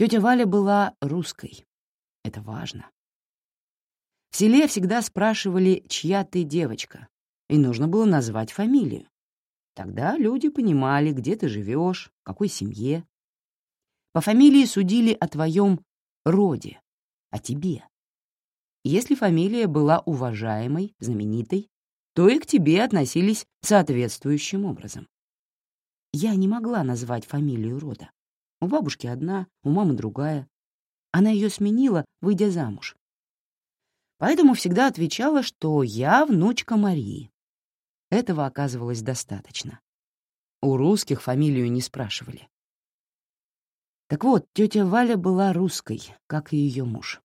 Тетя Валя была русской. Это важно. В селе всегда спрашивали, чья ты девочка, и нужно было назвать фамилию. Тогда люди понимали, где ты живешь, какой семье. По фамилии судили о твоем роде, о тебе. Если фамилия была уважаемой, знаменитой, то и к тебе относились соответствующим образом. Я не могла назвать фамилию рода. У бабушки одна, у мамы другая. Она ее сменила, выйдя замуж. Поэтому всегда отвечала, что я внучка Марии. Этого оказывалось достаточно. У русских фамилию не спрашивали. Так вот, тетя Валя была русской, как и ее муж.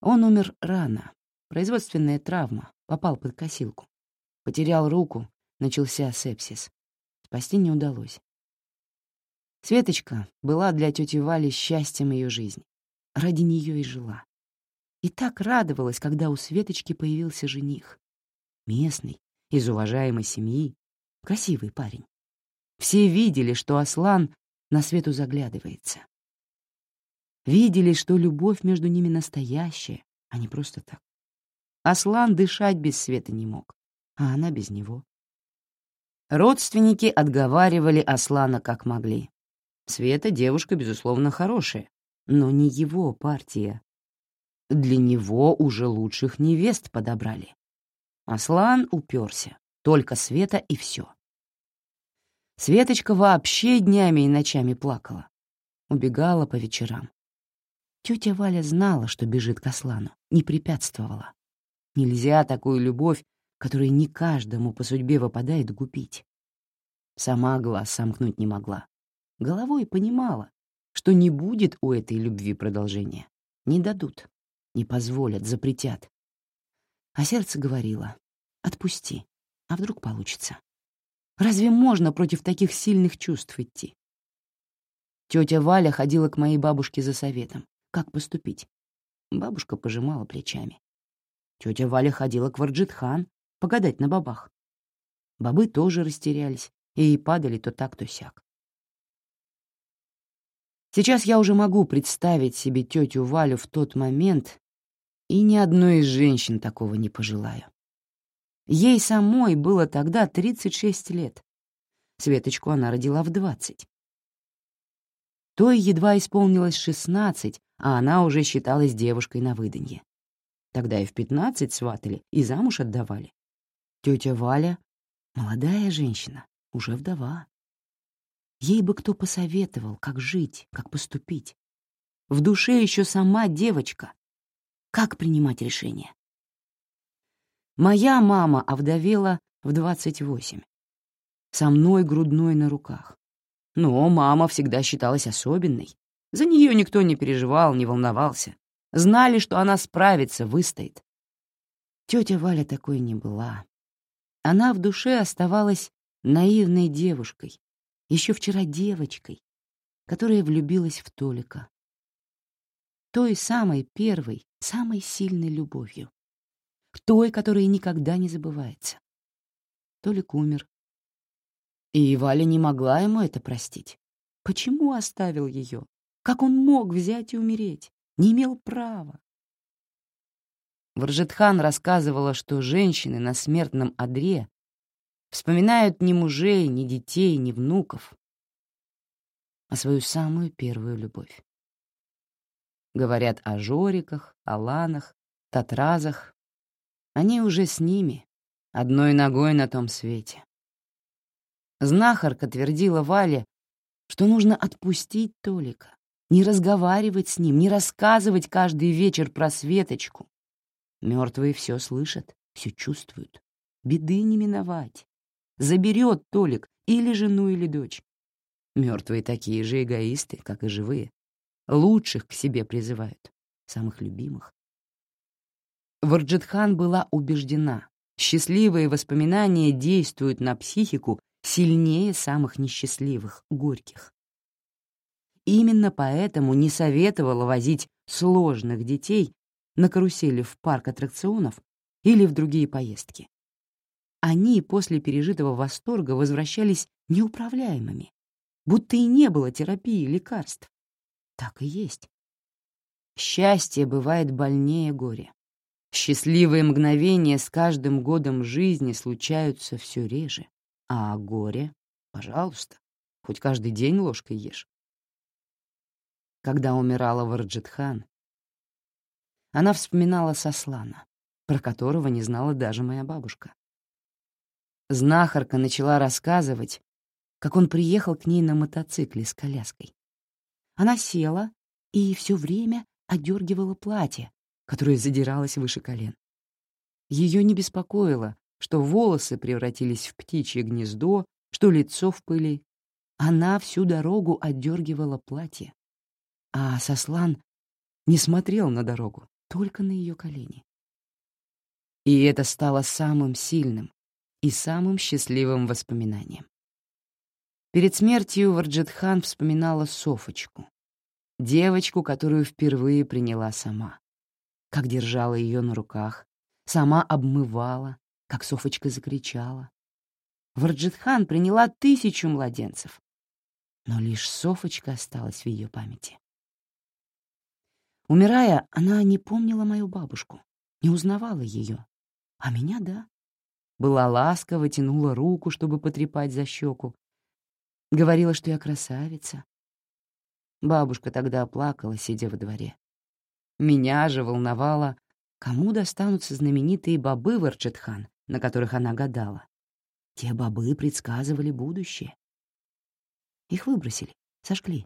Он умер рано, производственная травма, попал под косилку. Потерял руку, начался сепсис. Спасти не удалось. Светочка была для тети Вали счастьем ее жизни. Ради нее и жила. И так радовалась, когда у Светочки появился жених. Местный, из уважаемой семьи, красивый парень. Все видели, что Аслан на свету заглядывается. Видели, что любовь между ними настоящая, а не просто так. Аслан дышать без света не мог, а она без него. Родственники отговаривали Аслана как могли. Света девушка, безусловно, хорошая, но не его партия. Для него уже лучших невест подобрали. Аслан уперся, только Света и все. Светочка вообще днями и ночами плакала, убегала по вечерам. Тетя Валя знала, что бежит к Аслану, не препятствовала. Нельзя такую любовь, которая не каждому по судьбе выпадает, губить. Сама глаз сомкнуть не могла головой понимала, что не будет у этой любви продолжения. Не дадут, не позволят, запретят. А сердце говорило «отпусти, а вдруг получится». Разве можно против таких сильных чувств идти? Тетя Валя ходила к моей бабушке за советом. Как поступить? Бабушка пожимала плечами. Тетя Валя ходила к Варджитхан погадать на бабах. Бабы тоже растерялись и падали то так, то сяк. Сейчас я уже могу представить себе тетю Валю в тот момент, и ни одной из женщин такого не пожелаю. Ей самой было тогда 36 лет. Светочку она родила в 20. Той едва исполнилось 16, а она уже считалась девушкой на выданье. Тогда и в 15 сватали, и замуж отдавали. Тетя Валя — молодая женщина, уже вдова. Ей бы кто посоветовал, как жить, как поступить. В душе еще сама девочка. Как принимать решения? Моя мама овдовела в 28. Со мной грудной на руках. Но мама всегда считалась особенной. За нее никто не переживал, не волновался. Знали, что она справится, выстоит. Тетя Валя такой не была. Она в душе оставалась наивной девушкой, еще вчера девочкой, которая влюбилась в Толика. Той самой первой, самой сильной любовью. Той, которая никогда не забывается. Толик умер. И Валя не могла ему это простить. Почему оставил ее? Как он мог взять и умереть? Не имел права. Варжетхан рассказывала, что женщины на смертном одре Вспоминают ни мужей, ни детей, ни внуков, а свою самую первую любовь. Говорят о Жориках, Аланах, Татразах. Они уже с ними, одной ногой на том свете. Знахарка твердила Вале, что нужно отпустить Толика, не разговаривать с ним, не рассказывать каждый вечер про Светочку. Мертвые все слышат, все чувствуют. Беды не миновать заберет Толик или жену, или дочь. Мертвые такие же эгоисты, как и живые. Лучших к себе призывают, самых любимых. Варджитхан была убеждена, счастливые воспоминания действуют на психику сильнее самых несчастливых, горьких. Именно поэтому не советовала возить сложных детей на карусели в парк аттракционов или в другие поездки. Они после пережитого восторга возвращались неуправляемыми, будто и не было терапии лекарств. Так и есть. Счастье бывает больнее горя. Счастливые мгновения с каждым годом жизни случаются все реже, а горе — пожалуйста, хоть каждый день ложкой ешь. Когда умирала Варджитхан, она вспоминала Сослана, про которого не знала даже моя бабушка. Знахарка начала рассказывать, как он приехал к ней на мотоцикле с коляской. Она села и все время одергивала платье, которое задиралось выше колен. Ее не беспокоило, что волосы превратились в птичье гнездо, что лицо в пыли. Она всю дорогу отдергивала платье. А Сослан не смотрел на дорогу, только на ее колени. И это стало самым сильным и самым счастливым воспоминанием. Перед смертью Варджетхан вспоминала Софочку, девочку, которую впервые приняла сама. Как держала ее на руках, сама обмывала, как Софочка закричала. Варджетхан приняла тысячу младенцев, но лишь Софочка осталась в ее памяти. Умирая, она не помнила мою бабушку, не узнавала ее, а меня — да. Была ласкова, тянула руку, чтобы потрепать за щеку. Говорила, что я красавица, Бабушка тогда плакала, сидя во дворе. Меня же волновало, кому достанутся знаменитые бобы в Арчетхан, на которых она гадала. Те бобы предсказывали будущее. Их выбросили, сожгли.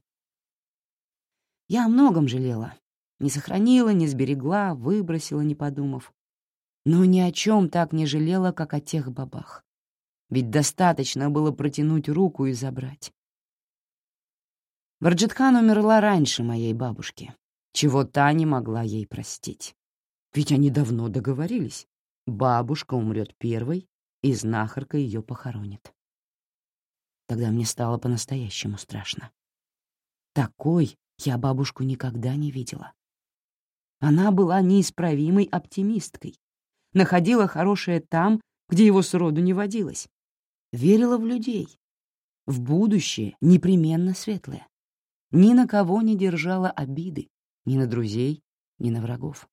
Я о многом жалела. Не сохранила, не сберегла, выбросила, не подумав. Но ни о чем так не жалела, как о тех бабах. Ведь достаточно было протянуть руку и забрать. Варджитхан умерла раньше моей бабушки, чего та не могла ей простить. Ведь они давно договорились. Бабушка умрет первой, и знахарка ее похоронит. Тогда мне стало по-настоящему страшно. Такой я бабушку никогда не видела. Она была неисправимой оптимисткой, находила хорошее там, где его сроду не водилось, верила в людей, в будущее непременно светлое ни на кого не держала обиды, ни на друзей, ни на врагов.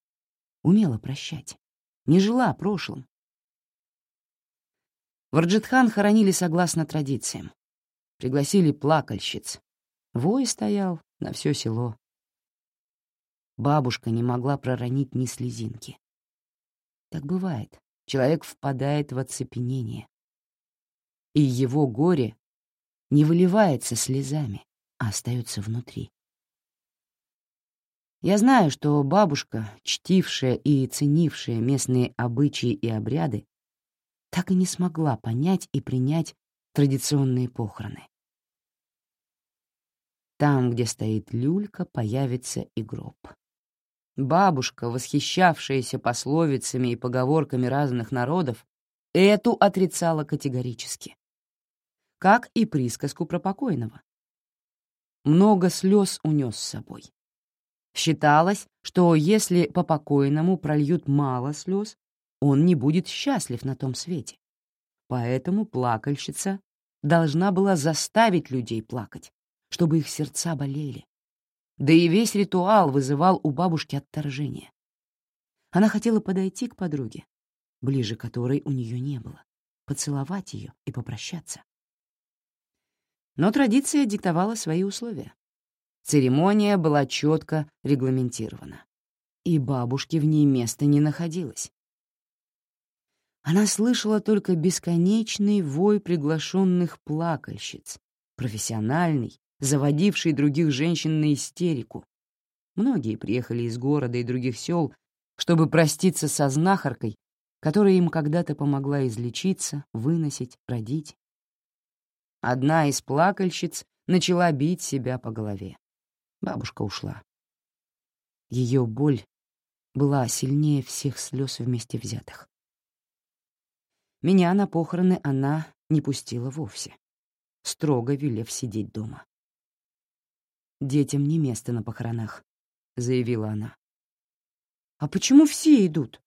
Умела прощать, не жила прошлым. Варджитхан хоронили согласно традициям. Пригласили плакальщиц. Вой стоял на все село. Бабушка не могла проронить ни слезинки. Так бывает. Человек впадает в оцепенение. И его горе не выливается слезами а остается внутри. Я знаю, что бабушка, чтившая и ценившая местные обычаи и обряды, так и не смогла понять и принять традиционные похороны. Там, где стоит люлька, появится и гроб. Бабушка, восхищавшаяся пословицами и поговорками разных народов, эту отрицала категорически. Как и присказку про покойного много слез унес с собой. Считалось, что если по покойному прольют мало слез, он не будет счастлив на том свете. Поэтому плакальщица должна была заставить людей плакать, чтобы их сердца болели. Да и весь ритуал вызывал у бабушки отторжение. Она хотела подойти к подруге, ближе которой у нее не было, поцеловать ее и попрощаться. Но традиция диктовала свои условия. Церемония была четко регламентирована, и бабушке в ней места не находилось. Она слышала только бесконечный вой приглашенных плакальщиц, профессиональный, заводивший других женщин на истерику. Многие приехали из города и других сел, чтобы проститься со знахаркой, которая им когда-то помогла излечиться, выносить, родить. Одна из плакальщиц начала бить себя по голове. Бабушка ушла. Ее боль была сильнее всех слез вместе взятых. Меня на похороны она не пустила вовсе, строго велев сидеть дома. «Детям не место на похоронах», — заявила она. «А почему все идут?»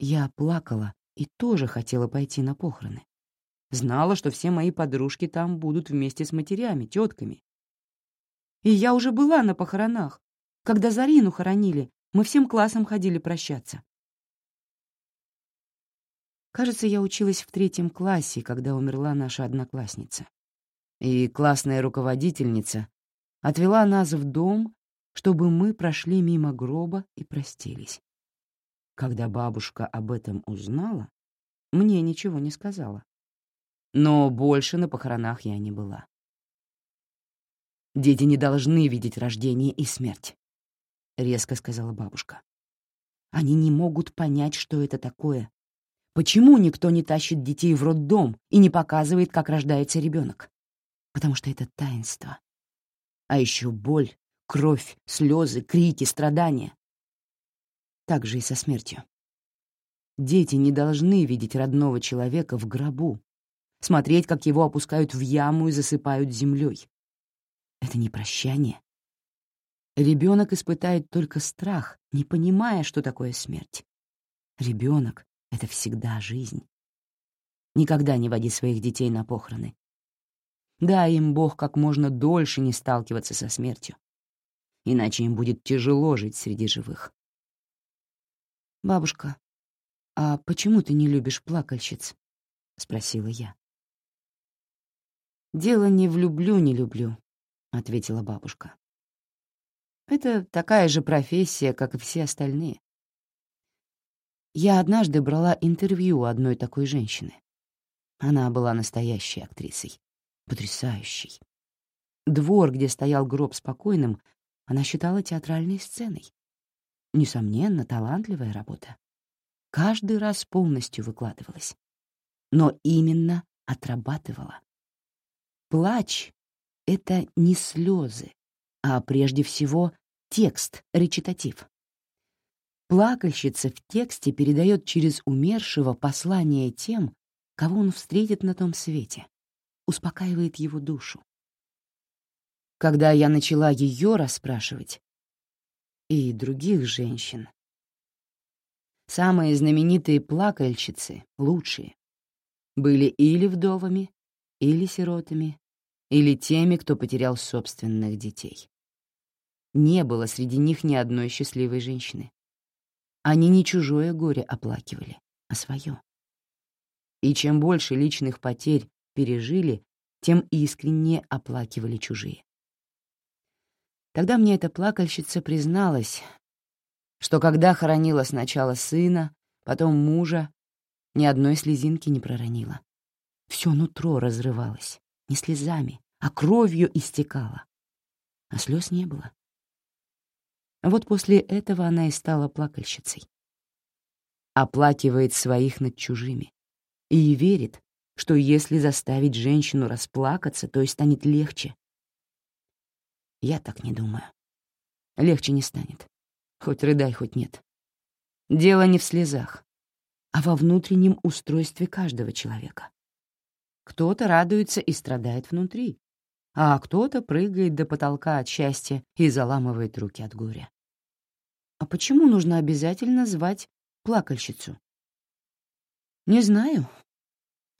Я плакала и тоже хотела пойти на похороны. Знала, что все мои подружки там будут вместе с матерями, тетками. И я уже была на похоронах. Когда Зарину хоронили, мы всем классом ходили прощаться. Кажется, я училась в третьем классе, когда умерла наша одноклассница. И классная руководительница отвела нас в дом, чтобы мы прошли мимо гроба и простились. Когда бабушка об этом узнала, мне ничего не сказала. Но больше на похоронах я не была. «Дети не должны видеть рождение и смерть», — резко сказала бабушка. «Они не могут понять, что это такое, Почему никто не тащит детей в роддом и не показывает, как рождается ребенок? Потому что это таинство. А еще боль, кровь, слезы, крики, страдания. Так же и со смертью. Дети не должны видеть родного человека в гробу, смотреть, как его опускают в яму и засыпают землей. Это не прощание. Ребенок испытает только страх, не понимая, что такое смерть. Ребенок это всегда жизнь. Никогда не води своих детей на похороны. Дай им Бог как можно дольше не сталкиваться со смертью. Иначе им будет тяжело жить среди живых. «Бабушка, а почему ты не любишь плакальщиц?» — спросила я. «Дело не влюблю, не люблю», — ответила бабушка. «Это такая же профессия, как и все остальные. Я однажды брала интервью у одной такой женщины. Она была настоящей актрисой, потрясающей. Двор, где стоял гроб спокойным, она считала театральной сценой. Несомненно, талантливая работа. Каждый раз полностью выкладывалась. Но именно отрабатывала. Плач — это не слезы, а прежде всего текст, речитатив. Плакальщица в тексте передает через умершего послание тем, кого он встретит на том свете, успокаивает его душу. Когда я начала ее расспрашивать, и других женщин, самые знаменитые плакальщицы, лучшие, были или вдовами, или сиротами, или теми, кто потерял собственных детей. Не было среди них ни одной счастливой женщины. Они не чужое горе оплакивали, а свое. И чем больше личных потерь пережили, тем искреннее оплакивали чужие. Тогда мне эта плакальщица призналась, что когда хоронила сначала сына, потом мужа, ни одной слезинки не проронила. Все нутро разрывалось, не слезами, а кровью истекало. А слез не было. Вот после этого она и стала плакальщицей. Оплакивает своих над чужими. И верит, что если заставить женщину расплакаться, то и станет легче. Я так не думаю. Легче не станет. Хоть рыдай, хоть нет. Дело не в слезах, а во внутреннем устройстве каждого человека. Кто-то радуется и страдает внутри, а кто-то прыгает до потолка от счастья и заламывает руки от горя. А почему нужно обязательно звать плакальщицу? Не знаю.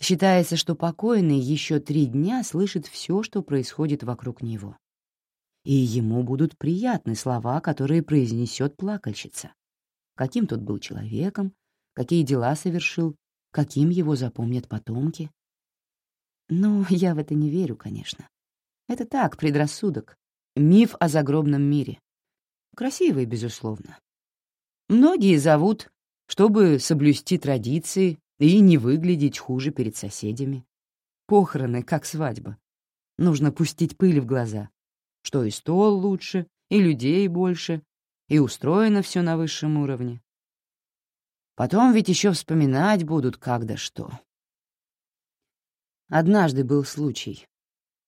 Считается, что покойный еще три дня слышит все, что происходит вокруг него. И ему будут приятны слова, которые произнесет плакальщица. Каким тот был человеком, какие дела совершил, каким его запомнят потомки. Но я в это не верю, конечно. Это так, предрассудок, миф о загробном мире. Красивый, безусловно. Многие зовут, чтобы соблюсти традиции и не выглядеть хуже перед соседями. Похороны, как свадьба. Нужно пустить пыль в глаза, что и стол лучше, и людей больше, и устроено все на высшем уровне. Потом ведь еще вспоминать будут как да что. Однажды был случай.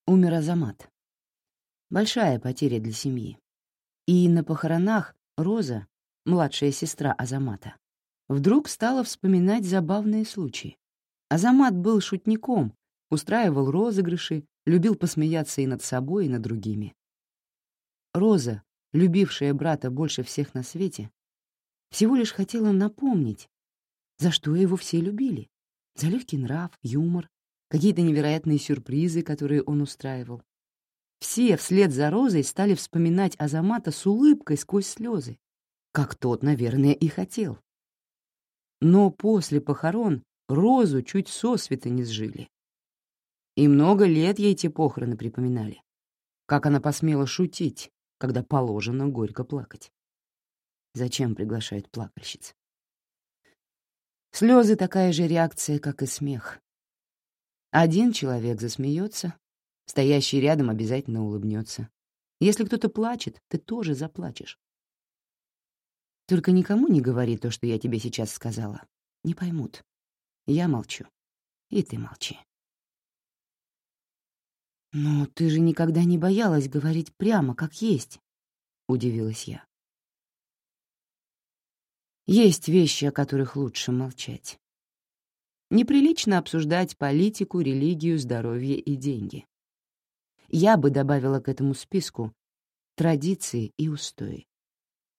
Умер Азамат. Большая потеря для семьи. И на похоронах Роза, младшая сестра Азамата, вдруг стала вспоминать забавные случаи. Азамат был шутником, устраивал розыгрыши, любил посмеяться и над собой, и над другими. Роза, любившая брата больше всех на свете, всего лишь хотела напомнить, за что его все любили. За легкий нрав, юмор, какие-то невероятные сюрпризы, которые он устраивал. все вслед за Розой стали вспоминать Азамата с улыбкой сквозь слезы, как тот, наверное, и хотел. Но после похорон Розу чуть сосвета не сжили. И много лет ей те похороны припоминали. Как она посмела шутить, когда положено горько плакать. Зачем приглашают плакальщиц? Слезы — такая же реакция, как и смех. Один человек засмеется, стоящий рядом обязательно улыбнется. Если кто-то плачет, ты тоже заплачешь. Только никому не говори то, что я тебе сейчас сказала. Не поймут. Я молчу. И ты молчи. «Но ты же никогда не боялась говорить прямо, как есть», — удивилась я. Есть вещи, о которых лучше молчать. Неприлично обсуждать политику, религию, здоровье и деньги. Я бы добавила к этому списку традиции и устои.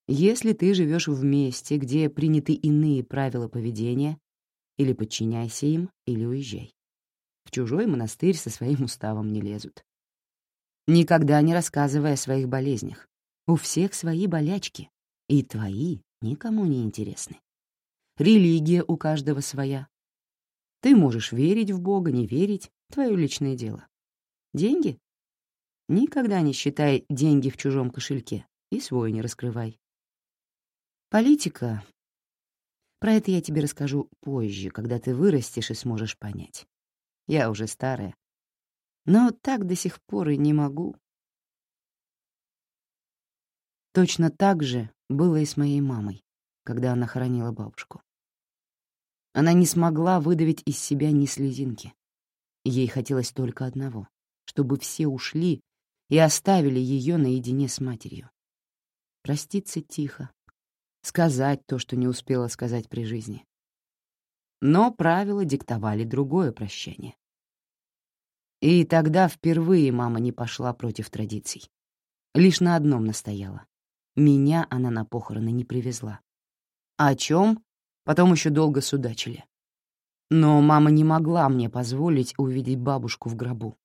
Если ты живешь в месте, где приняты иные правила поведения, или подчиняйся им, или уезжай. В чужой монастырь со своим уставом не лезут. Никогда не рассказывай о своих болезнях. У всех свои болячки, и твои никому не интересны. Религия у каждого своя. Ты можешь верить в Бога, не верить — твое личное дело. Деньги? Никогда не считай деньги в чужом кошельке и свой не раскрывай. Политика. Про это я тебе расскажу позже, когда ты вырастешь и сможешь понять. Я уже старая. Но так до сих пор и не могу. Точно так же было и с моей мамой, когда она хоронила бабушку. Она не смогла выдавить из себя ни слезинки. Ей хотелось только одного — чтобы все ушли и оставили ее наедине с матерью. Проститься тихо, сказать то, что не успела сказать при жизни. Но правила диктовали другое прощание. И тогда впервые мама не пошла против традиций. Лишь на одном настояла. Меня она на похороны не привезла. О чем? Потом еще долго судачили. Но мама не могла мне позволить увидеть бабушку в гробу.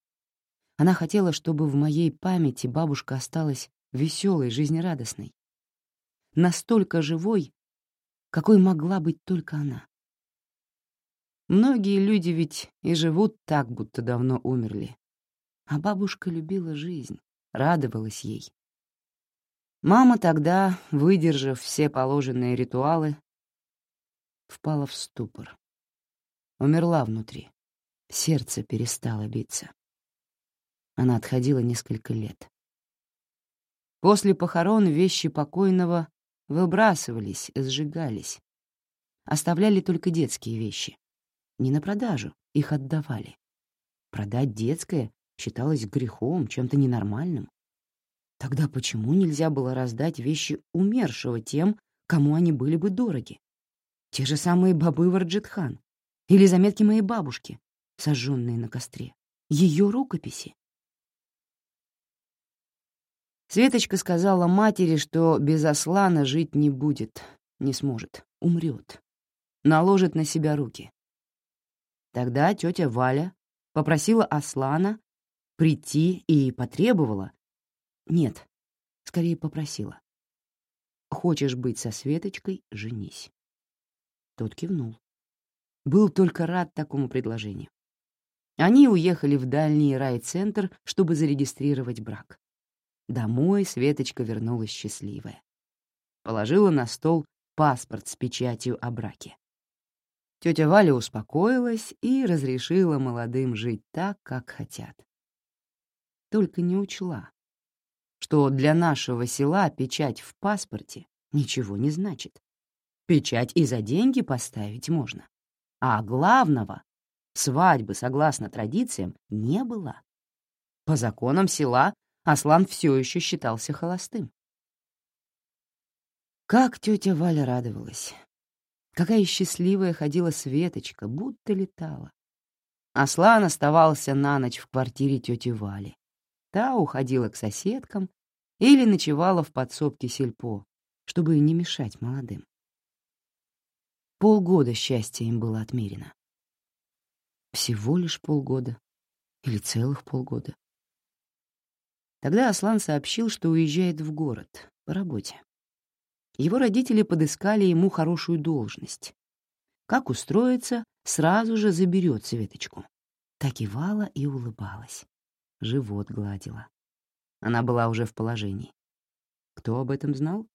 Она хотела, чтобы в моей памяти бабушка осталась веселой, жизнерадостной. Настолько живой, какой могла быть только она. Многие люди ведь и живут так, будто давно умерли. А бабушка любила жизнь, радовалась ей. Мама тогда, выдержав все положенные ритуалы, впала в ступор. Умерла внутри. Сердце перестало биться. Она отходила несколько лет. После похорон вещи покойного выбрасывались, сжигались. Оставляли только детские вещи. Не на продажу, их отдавали. Продать детское считалось грехом, чем-то ненормальным. Тогда почему нельзя было раздать вещи умершего тем, кому они были бы дороги? Те же самые бобы Варджитхан или заметки моей бабушки, сожженные на костре, ее рукописи. Светочка сказала матери, что без Аслана жить не будет, не сможет, умрет, наложит на себя руки. Тогда тетя Валя попросила Аслана прийти и потребовала. Нет, скорее попросила. «Хочешь быть со Светочкой — женись». Тот кивнул. Был только рад такому предложению. Они уехали в дальний райцентр, чтобы зарегистрировать брак. Домой Светочка вернулась счастливая. Положила на стол паспорт с печатью о браке. Тетя Валя успокоилась и разрешила молодым жить так, как хотят. Только не учла, что для нашего села печать в паспорте ничего не значит. Печать и за деньги поставить можно. А главного — свадьбы, согласно традициям, не было. По законам села Аслан все еще считался холостым. Как тетя Валя радовалась. Какая счастливая ходила Светочка, будто летала. Аслан оставался на ночь в квартире тети Вали. Та уходила к соседкам или ночевала в подсобке сельпо, чтобы не мешать молодым. Полгода счастья им было отмерено. Всего лишь полгода или целых полгода. Тогда Аслан сообщил, что уезжает в город по работе. Его родители подыскали ему хорошую должность. Как устроиться, сразу же заберет Светочку. Так кивала и улыбалась. Живот гладила. Она была уже в положении. Кто об этом знал?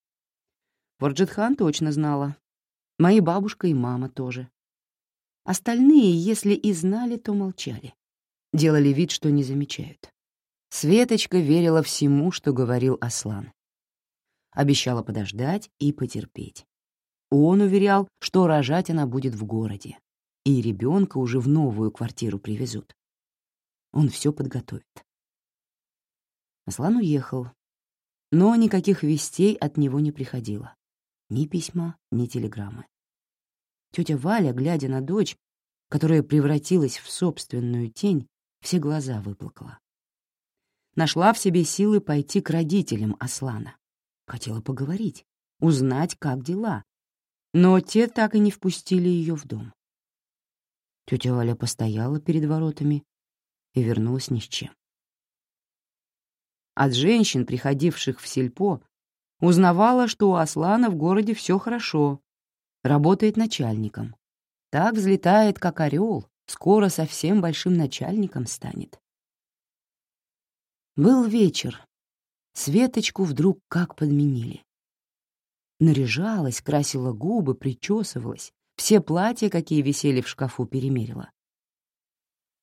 Форджетхан точно знала. Мои бабушка и мама тоже. Остальные, если и знали, то молчали. Делали вид, что не замечают. Светочка верила всему, что говорил Аслан. Обещала подождать и потерпеть. Он уверял, что рожать она будет в городе, и ребенка уже в новую квартиру привезут. Он все подготовит. Аслан уехал, но никаких вестей от него не приходило. Ни письма, ни телеграммы. Тетя Валя, глядя на дочь, которая превратилась в собственную тень, все глаза выплакала. Нашла в себе силы пойти к родителям Аслана. Хотела поговорить, узнать, как дела. Но те так и не впустили ее в дом. Тетя Валя постояла перед воротами и вернулась ни с чем. От женщин, приходивших в сельпо, узнавала, что у Аслана в городе все хорошо, работает начальником. Так взлетает, как орел, скоро совсем большим начальником станет. Был вечер. Светочку вдруг как подменили. Наряжалась, красила губы, причесывалась, все платья, какие висели в шкафу, перемерила.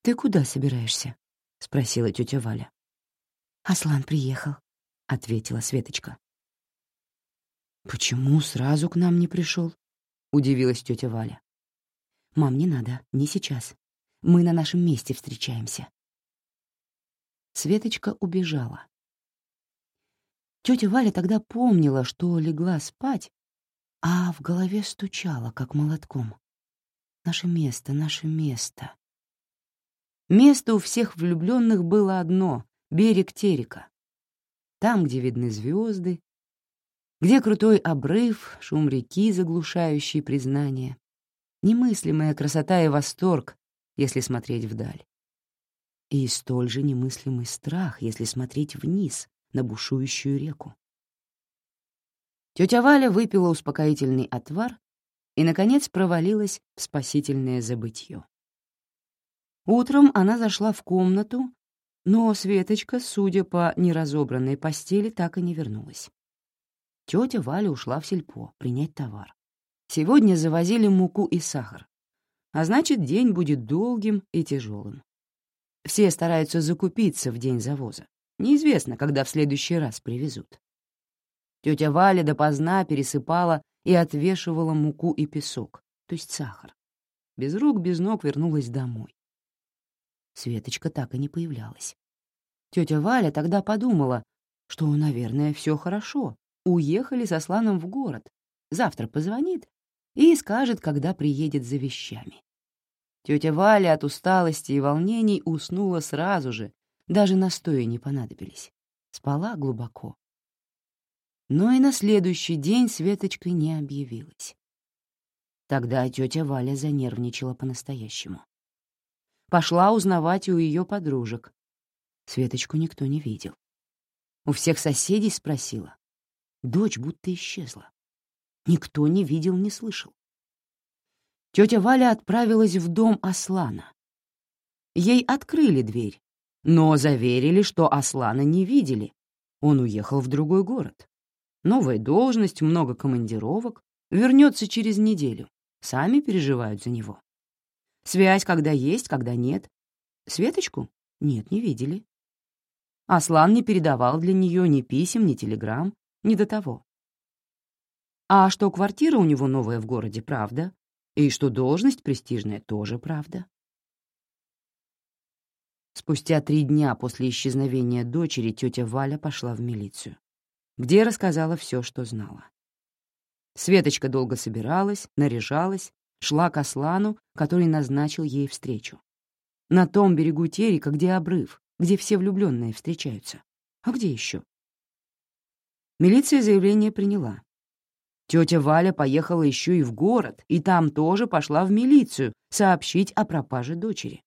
«Ты куда собираешься?» — спросила тетя Валя. «Аслан приехал», — ответила Светочка. «Почему сразу к нам не пришел? удивилась тетя Валя. «Мам, не надо, не сейчас. Мы на нашем месте встречаемся». Светочка убежала. Тетя Валя тогда помнила, что легла спать, а в голове стучала, как молотком. «Наше место, наше место». Место у всех влюбленных было одно — берег Терека. Там, где видны звезды, где крутой обрыв, шум реки, заглушающий признание, немыслимая красота и восторг, если смотреть вдаль. И столь же немыслимый страх, если смотреть вниз, на бушующую реку. Тетя Валя выпила успокоительный отвар и, наконец, провалилась в спасительное забытье. Утром она зашла в комнату, но Светочка, судя по неразобранной постели, так и не вернулась. Тетя Валя ушла в сельпо принять товар. Сегодня завозили муку и сахар, а значит, день будет долгим и тяжелым. Все стараются закупиться в день завоза. Неизвестно, когда в следующий раз привезут. Тетя Валя допоздна пересыпала и отвешивала муку и песок, то есть сахар. Без рук, без ног вернулась домой. Светочка так и не появлялась. Тетя Валя тогда подумала, что, наверное, все хорошо, уехали со Сланом в город. Завтра позвонит и скажет, когда приедет за вещами. Тетя Валя от усталости и волнений уснула сразу же, даже настои не понадобились. Спала глубоко. Но и на следующий день Светочка не объявилась. Тогда тетя Валя занервничала по-настоящему. Пошла узнавать у ее подружек. Светочку никто не видел. У всех соседей спросила. Дочь будто исчезла. Никто не видел, не слышал. Тетя Валя отправилась в дом Аслана. Ей открыли дверь, но заверили, что Аслана не видели. Он уехал в другой город. Новая должность, много командировок, вернется через неделю. Сами переживают за него. Связь когда есть, когда нет. Светочку? Нет, не видели. Аслан не передавал для нее ни писем, ни телеграмм. Не до того. А что квартира у него новая в городе, правда. И что должность престижная, тоже правда. Спустя три дня после исчезновения дочери тетя Валя пошла в милицию, где рассказала все, что знала. Светочка долго собиралась, наряжалась, шла к Аслану, который назначил ей встречу. На том берегу Терека, где обрыв, где все влюбленные встречаются. А где еще? Милиция заявление приняла. Тетя Валя поехала еще и в город, и там тоже пошла в милицию сообщить о пропаже дочери.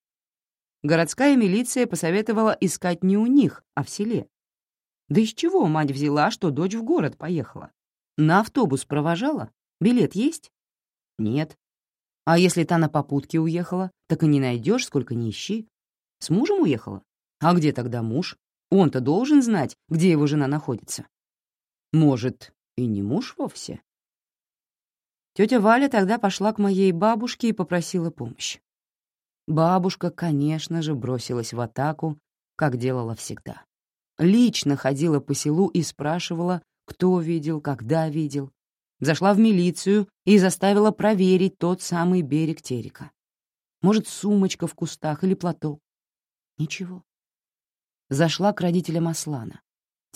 Городская милиция посоветовала искать не у них, а в селе. Да из чего мать взяла, что дочь в город поехала? На автобус провожала? Билет есть? Нет. А если та на попутке уехала, так и не найдешь, сколько ни ищи. С мужем уехала? А где тогда муж? Он-то должен знать, где его жена находится. Может, и не муж вовсе? Тетя Валя тогда пошла к моей бабушке и попросила помощь. Бабушка, конечно же, бросилась в атаку, как делала всегда. Лично ходила по селу и спрашивала, кто видел, когда видел. Зашла в милицию и заставила проверить тот самый берег Терека. Может, сумочка в кустах или платок. Ничего. Зашла к родителям Аслана.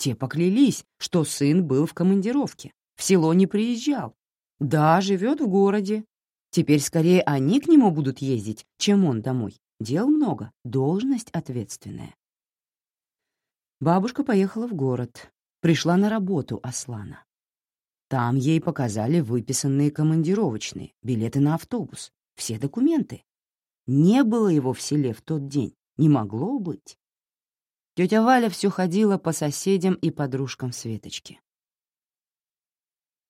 Те поклялись, что сын был в командировке, в село не приезжал. Да, живет в городе. Теперь скорее они к нему будут ездить, чем он домой. Дел много, должность ответственная. Бабушка поехала в город, пришла на работу Аслана. Там ей показали выписанные командировочные, билеты на автобус, все документы. Не было его в селе в тот день, не могло быть. Тетя Валя все ходила по соседям и подружкам Светочки.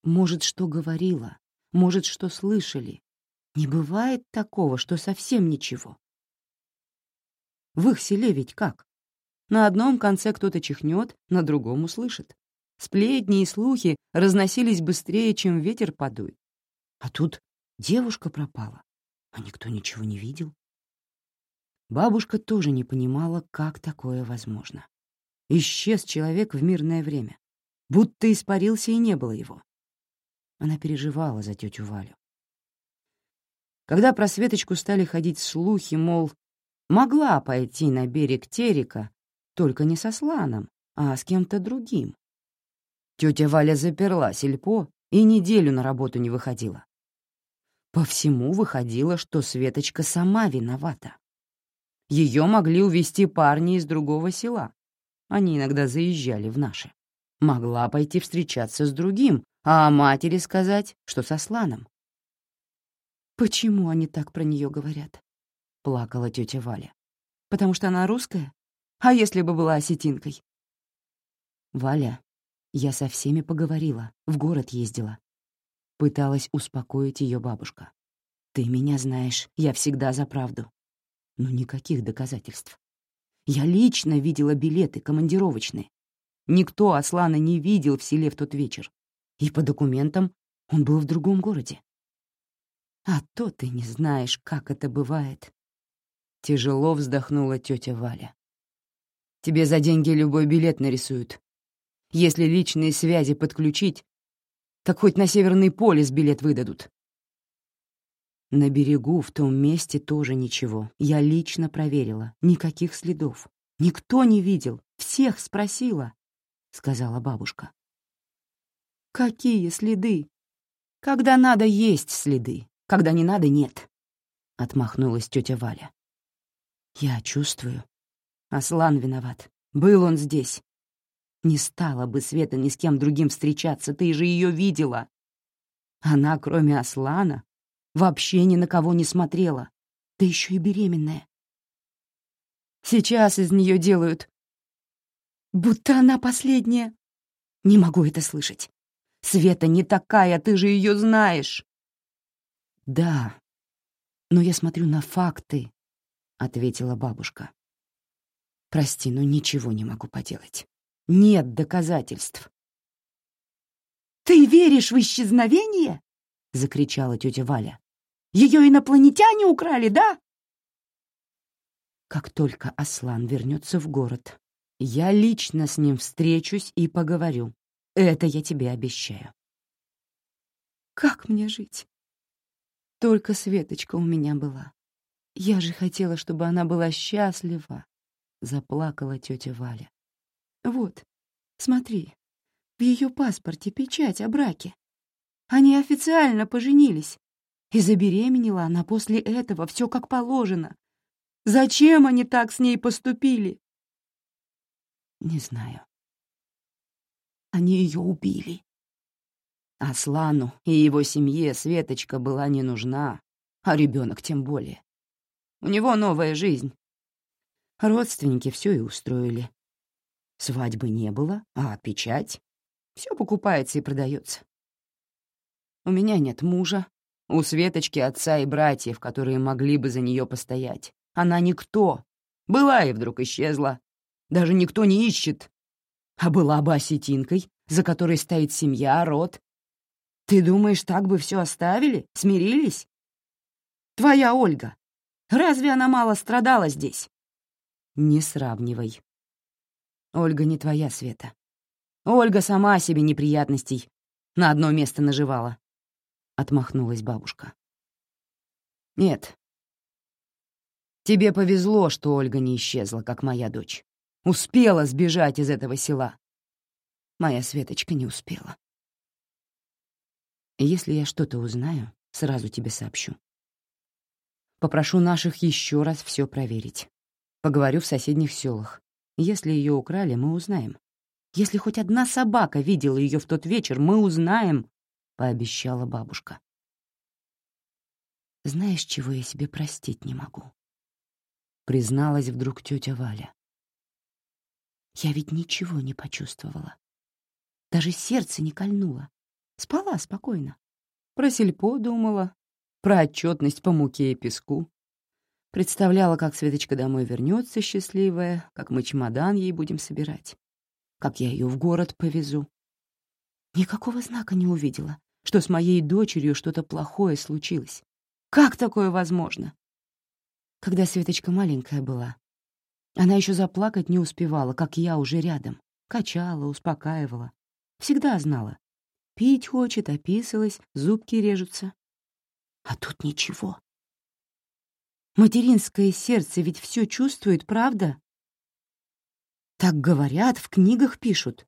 Может, что говорила, может, что слышали. Не бывает такого, что совсем ничего. В их селе ведь как? На одном конце кто-то чихнет, на другом услышит. Сплетни и слухи разносились быстрее, чем ветер подует. А тут девушка пропала, а никто ничего не видел. Бабушка тоже не понимала, как такое возможно. Исчез человек в мирное время, будто испарился и не было его. Она переживала за тетю Валю. Когда про Светочку стали ходить слухи, мол, могла пойти на берег Терека только не со Сланом, а с кем-то другим. Тетя Валя заперла сельпо и неделю на работу не выходила. По всему выходило, что Светочка сама виновата. Ее могли увести парни из другого села. Они иногда заезжали в наше. Могла пойти встречаться с другим, а матери сказать, что со Сланом. «Почему они так про нее говорят?» — плакала тетя Валя. «Потому что она русская? А если бы была осетинкой? Валя, я со всеми поговорила, в город ездила. Пыталась успокоить ее бабушка. Ты меня знаешь, я всегда за правду. Но никаких доказательств. Я лично видела билеты командировочные. Никто Аслана не видел в селе в тот вечер. И по документам он был в другом городе. А то ты не знаешь, как это бывает. Тяжело вздохнула тетя Валя. Тебе за деньги любой билет нарисуют. Если личные связи подключить, так хоть на Северный полюс билет выдадут. На берегу, в том месте, тоже ничего. Я лично проверила. Никаких следов. Никто не видел. Всех спросила, — сказала бабушка. Какие следы? Когда надо, есть следы. Когда не надо, нет, — отмахнулась тетя Валя. Я чувствую, Аслан виноват. Был он здесь. Не стала бы Света ни с кем другим встречаться, ты же ее видела. Она, кроме Аслана, вообще ни на кого не смотрела, да еще и беременная. Сейчас из нее делают... Будто она последняя. Не могу это слышать. Света не такая, ты же ее знаешь. Да, но я смотрю на факты, — ответила бабушка. Прости, но ничего не могу поделать. Нет доказательств. «Ты веришь в исчезновение?» — закричала тетя Валя. «Ее инопланетяне украли, да?» Как только Аслан вернется в город, я лично с ним встречусь и поговорю. Это я тебе обещаю. Как мне жить? Только Светочка у меня была. Я же хотела, чтобы она была счастлива, — заплакала тетя Валя. «Вот, смотри, в ее паспорте печать о браке. Они официально поженились. И забеременела она после этого, все как положено. Зачем они так с ней поступили?» «Не знаю. Они ее убили. Аслану и его семье Светочка была не нужна, а ребенок тем более. У него новая жизнь, Родственники все и устроили. Свадьбы не было, а печать? Все покупается и продается. У меня нет мужа, у Светочки отца и братьев, которые могли бы за нее постоять. Она никто. Была и вдруг исчезла. Даже никто не ищет. А была бы осетинкой, за которой стоит семья, род. Ты думаешь, так бы все оставили? Смирились? Твоя Ольга. Разве она мало страдала здесь? Не сравнивай. Ольга не твоя, Света. Ольга сама себе неприятностей на одно место наживала. Отмахнулась бабушка. Нет. Тебе повезло, что Ольга не исчезла, как моя дочь. Успела сбежать из этого села. Моя Светочка не успела. Если я что-то узнаю, сразу тебе сообщу. Попрошу наших еще раз все проверить. Поговорю в соседних селах. Если ее украли, мы узнаем. Если хоть одна собака видела ее в тот вечер, мы узнаем, — пообещала бабушка. Знаешь, чего я себе простить не могу? Призналась вдруг тетя Валя. Я ведь ничего не почувствовала. Даже сердце не кольнуло. Спала спокойно. Про сельпо думала, про отчетность по муке и песку. Представляла, как Светочка домой вернется счастливая, как мы чемодан ей будем собирать, как я ее в город повезу. Никакого знака не увидела, что с моей дочерью что-то плохое случилось. Как такое возможно? Когда Светочка маленькая была, она еще заплакать не успевала, как я уже рядом. Качала, успокаивала. Всегда знала. Пить хочет, описалась, зубки режутся. А тут ничего. Материнское сердце ведь все чувствует, правда? Так говорят, в книгах пишут.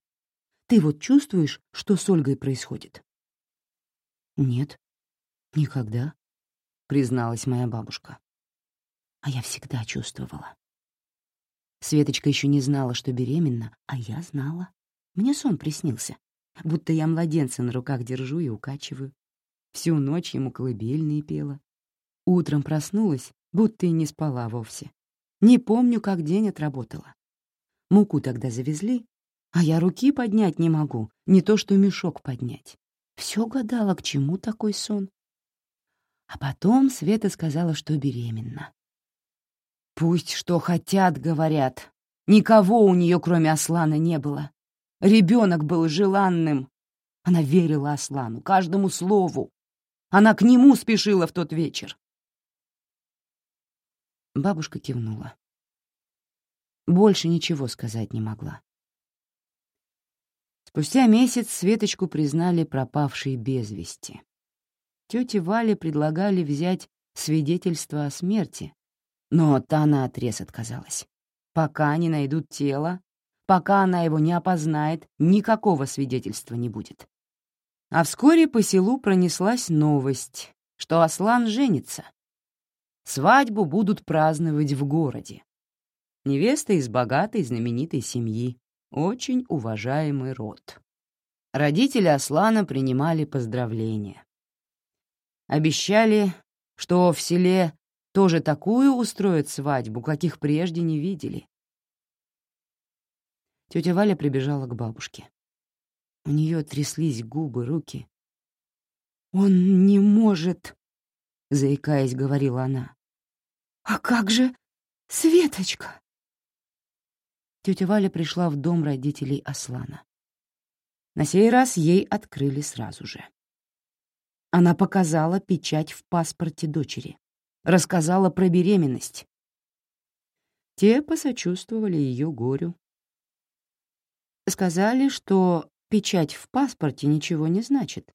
Ты вот чувствуешь, что с Ольгой происходит? Нет, никогда, призналась моя бабушка. А я всегда чувствовала. Светочка еще не знала, что беременна, а я знала. Мне сон приснился, будто я младенца на руках держу и укачиваю. Всю ночь ему колыбельные пела. Утром проснулась, будто и не спала вовсе. Не помню, как день отработала. Муку тогда завезли, а я руки поднять не могу, не то что мешок поднять. Все гадала, к чему такой сон. А потом Света сказала, что беременна. Пусть что хотят, говорят. Никого у нее, кроме Аслана, не было. Ребенок был желанным. Она верила Аслану, каждому слову. Она к нему спешила в тот вечер. Бабушка кивнула. Больше ничего сказать не могла. Спустя месяц Светочку признали пропавшей без вести. Тете Вале предлагали взять свидетельство о смерти, но та наотрез отказалась. Пока не найдут тело, пока она его не опознает, никакого свидетельства не будет. А вскоре по селу пронеслась новость, что Аслан женится. Свадьбу будут праздновать в городе. Невеста из богатой знаменитой семьи, очень уважаемый род. Родители Аслана принимали поздравления. Обещали, что в селе тоже такую устроят свадьбу, каких прежде не видели. Тетя Валя прибежала к бабушке. У нее тряслись губы, руки. «Он не может», — заикаясь, говорила она. «А как же Светочка?» Тетя Валя пришла в дом родителей Аслана. На сей раз ей открыли сразу же. Она показала печать в паспорте дочери, рассказала про беременность. Те посочувствовали ее горю. Сказали, что печать в паспорте ничего не значит.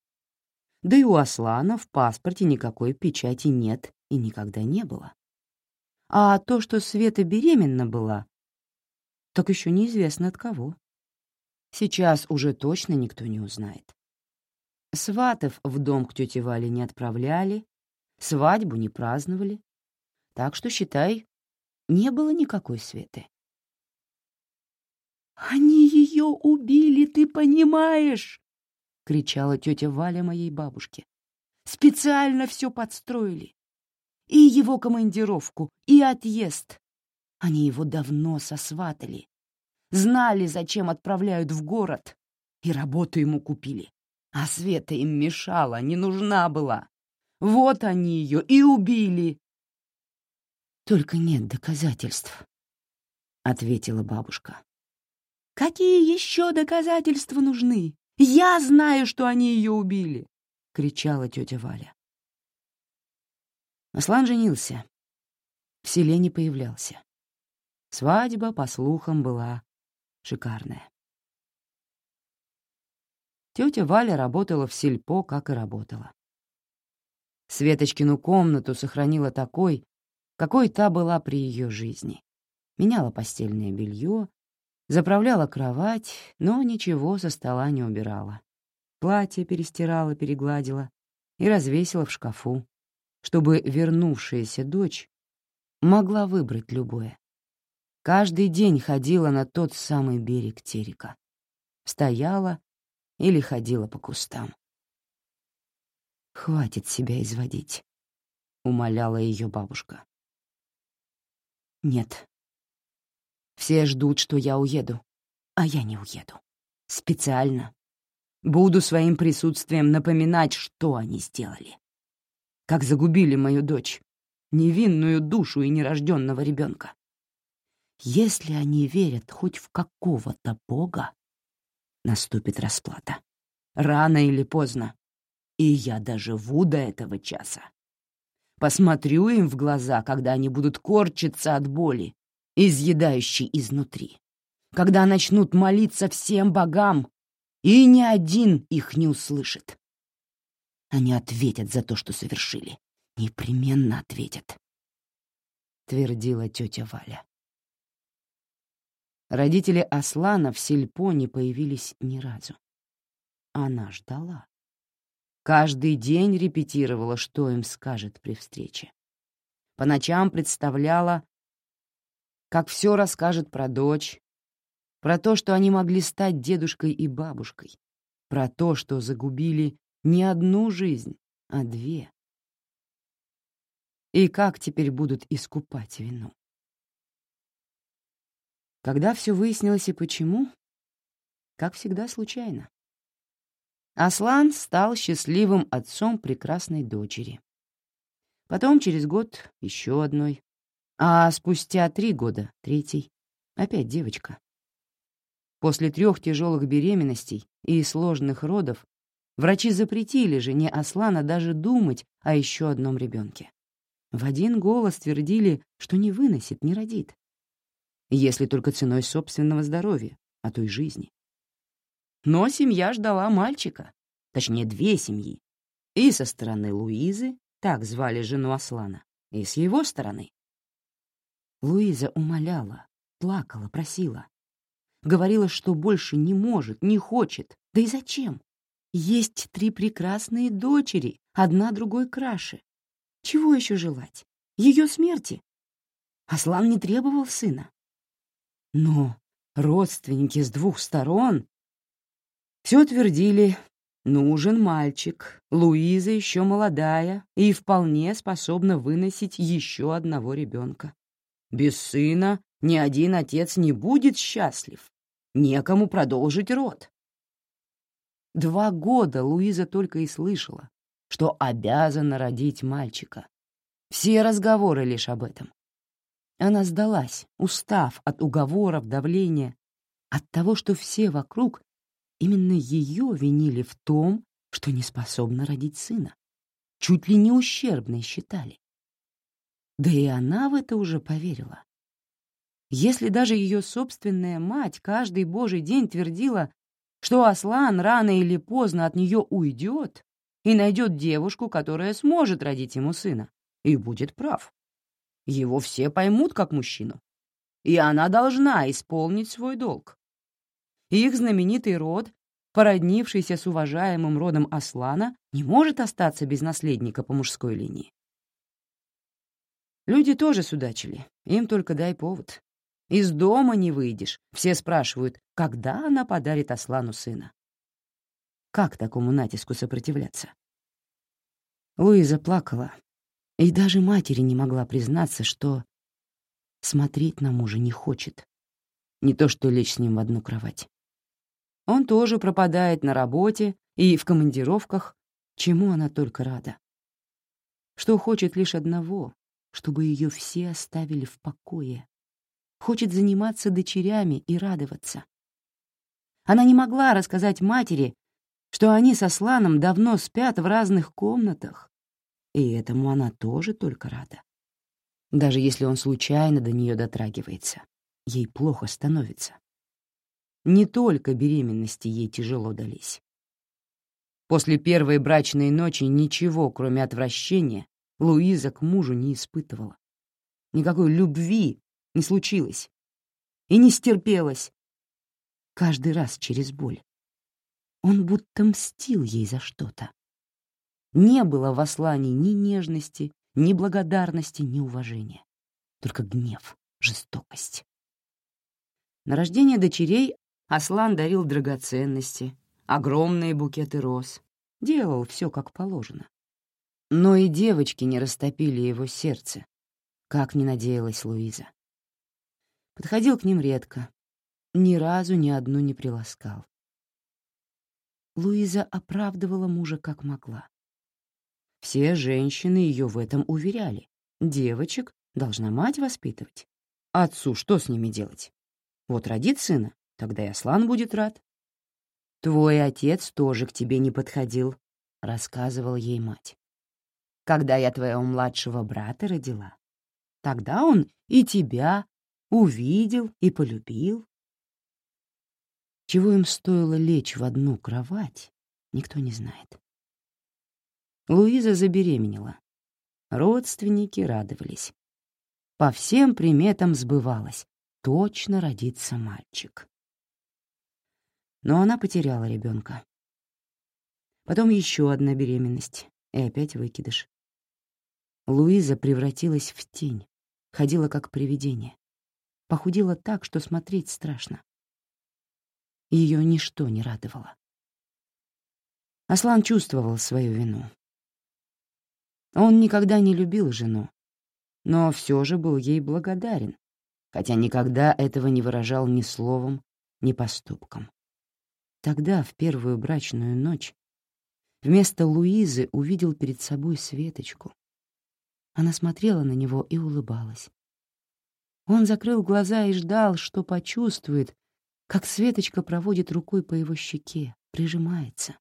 Да и у Аслана в паспорте никакой печати нет и никогда не было. А то, что Света беременна была, так еще неизвестно от кого. Сейчас уже точно никто не узнает. Сватов в дом к тете Вале не отправляли, свадьбу не праздновали. Так что, считай, не было никакой Светы. «Они ее убили, ты понимаешь?» — кричала тетя Валя моей бабушке. «Специально все подстроили. И его командировку, и отъезд. Они его давно сосватали. знали, зачем отправляют в город, и работу ему купили. А Света им мешала, не нужна была. Вот они ее и убили. Только нет доказательств, — ответила бабушка. «Какие еще доказательства нужны? Я знаю, что они ее убили!» — кричала тетя Валя. Аслан женился. В селе не появлялся. Свадьба, по слухам, была шикарная. Тетя Валя работала в сельпо, как и работала. Светочкину комнату сохранила такой, какой та была при ее жизни. Меняла постельное белье, заправляла кровать, но ничего со стола не убирала. Платье перестирала, перегладила и развесила в шкафу, чтобы вернувшаяся дочь могла выбрать любое. Каждый день ходила на тот самый берег Терека. Стояла или ходила по кустам. «Хватит себя изводить», — умоляла ее бабушка. «Нет. Все ждут, что я уеду, а я не уеду. Специально. Буду своим присутствием напоминать, что они сделали. Как загубили мою дочь, невинную душу и нерожденного ребенка. Если они верят хоть в какого-то бога, наступит расплата. Рано или поздно. И я доживу до этого часа. Посмотрю им в глаза, когда они будут корчиться от боли, изъедающей изнутри. Когда начнут молиться всем богам, и ни один их не услышит. Они ответят за то, что совершили. Непременно ответят. Твердила тетя Валя. Родители Аслана в сельпо не появились ни разу. Она ждала. Каждый день репетировала, что им скажет при встрече. По ночам представляла, как все расскажет про дочь, про то, что они могли стать дедушкой и бабушкой, про то, что загубили не одну жизнь, а две. И как теперь будут искупать вину? Когда все выяснилось и почему, как всегда случайно. Аслан стал счастливым отцом прекрасной дочери. Потом через год еще одной, а спустя три года — третий. Опять девочка. После трех тяжелых беременностей и сложных родов врачи запретили жене Аслана даже думать о еще одном ребенке. В один голос твердили, что не выносит, не родит если только ценой собственного здоровья, а то и жизни. Но семья ждала мальчика, точнее, две семьи. И со стороны Луизы, так звали жену Аслана, и с его стороны. Луиза умоляла, плакала, просила. Говорила, что больше не может, не хочет. Да и зачем? Есть три прекрасные дочери, одна другой краше. Чего еще желать? Ее смерти. Аслан не требовал сына. Но родственники с двух сторон все твердили, нужен мальчик, Луиза еще молодая и вполне способна выносить еще одного ребенка. Без сына ни один отец не будет счастлив, некому продолжить род. Два года Луиза только и слышала, что обязана родить мальчика. Все разговоры лишь об этом. Она сдалась, устав от уговоров, давления, от того, что все вокруг именно ее винили в том, что не способна родить сына. Чуть ли не ущербной считали. Да и она в это уже поверила. Если даже ее собственная мать каждый божий день твердила, что Аслан рано или поздно от нее уйдет и найдет девушку, которая сможет родить ему сына, и будет прав. Его все поймут как мужчину. И она должна исполнить свой долг. Их знаменитый род, породнившийся с уважаемым родом Аслана, не может остаться без наследника по мужской линии. Люди тоже судачили, им только дай повод. Из дома не выйдешь. Все спрашивают, когда она подарит Аслану сына. Как такому натиску сопротивляться? Луиза плакала, и даже матери не могла признаться, что смотреть на мужа не хочет. не то что лечь с ним в одну кровать. Он тоже пропадает на работе и в командировках, чему она только рада. Что хочет лишь одного, чтобы ее все оставили в покое. Хочет заниматься дочерями и радоваться. Она не могла рассказать матери, что они со Сланом давно спят в разных комнатах, и этому она тоже только рада. Даже если он случайно до нее дотрагивается, ей плохо становится. Не только беременности ей тяжело дались. После первой брачной ночи ничего, кроме отвращения, Луиза к мужу не испытывала. Никакой любви не случилось. И не стерпелась. Каждый раз через боль. Он будто мстил ей за что-то. Не было в Аслане ни нежности, ни благодарности, ни уважения. Только гнев, жестокость. На рождение дочерей Аслан дарил драгоценности, огромные букеты роз, делал все как положено. Но и девочки не растопили его сердце, как не надеялась Луиза. Подходил к ним редко, ни разу ни одну не приласкал. Луиза оправдывала мужа как могла. Все женщины ее в этом уверяли. Девочек должна мать воспитывать. Отцу что с ними делать? Вот родит сына, тогда и Аслан будет рад. «Твой отец тоже к тебе не подходил», — рассказывала ей мать. «Когда я твоего младшего брата родила, тогда он и тебя увидел и полюбил. Чего им стоило лечь в одну кровать, никто не знает. Луиза забеременела. Родственники радовались. По всем приметам сбывалось. Точно родится мальчик. Но она потеряла ребенка. Потом еще одна беременность и опять выкидыш. Луиза превратилась в тень, ходила как привидение. Похудела так, что смотреть страшно. Ее ничто не радовало. Аслан чувствовал свою вину. Он никогда не любил жену, но все же был ей благодарен, хотя никогда этого не выражал ни словом, ни поступком. Тогда, в первую брачную ночь, вместо Луизы увидел перед собой Светочку. Она смотрела на него и улыбалась. Он закрыл глаза и ждал, что почувствует, как Светочка проводит рукой по его щеке, прижимается.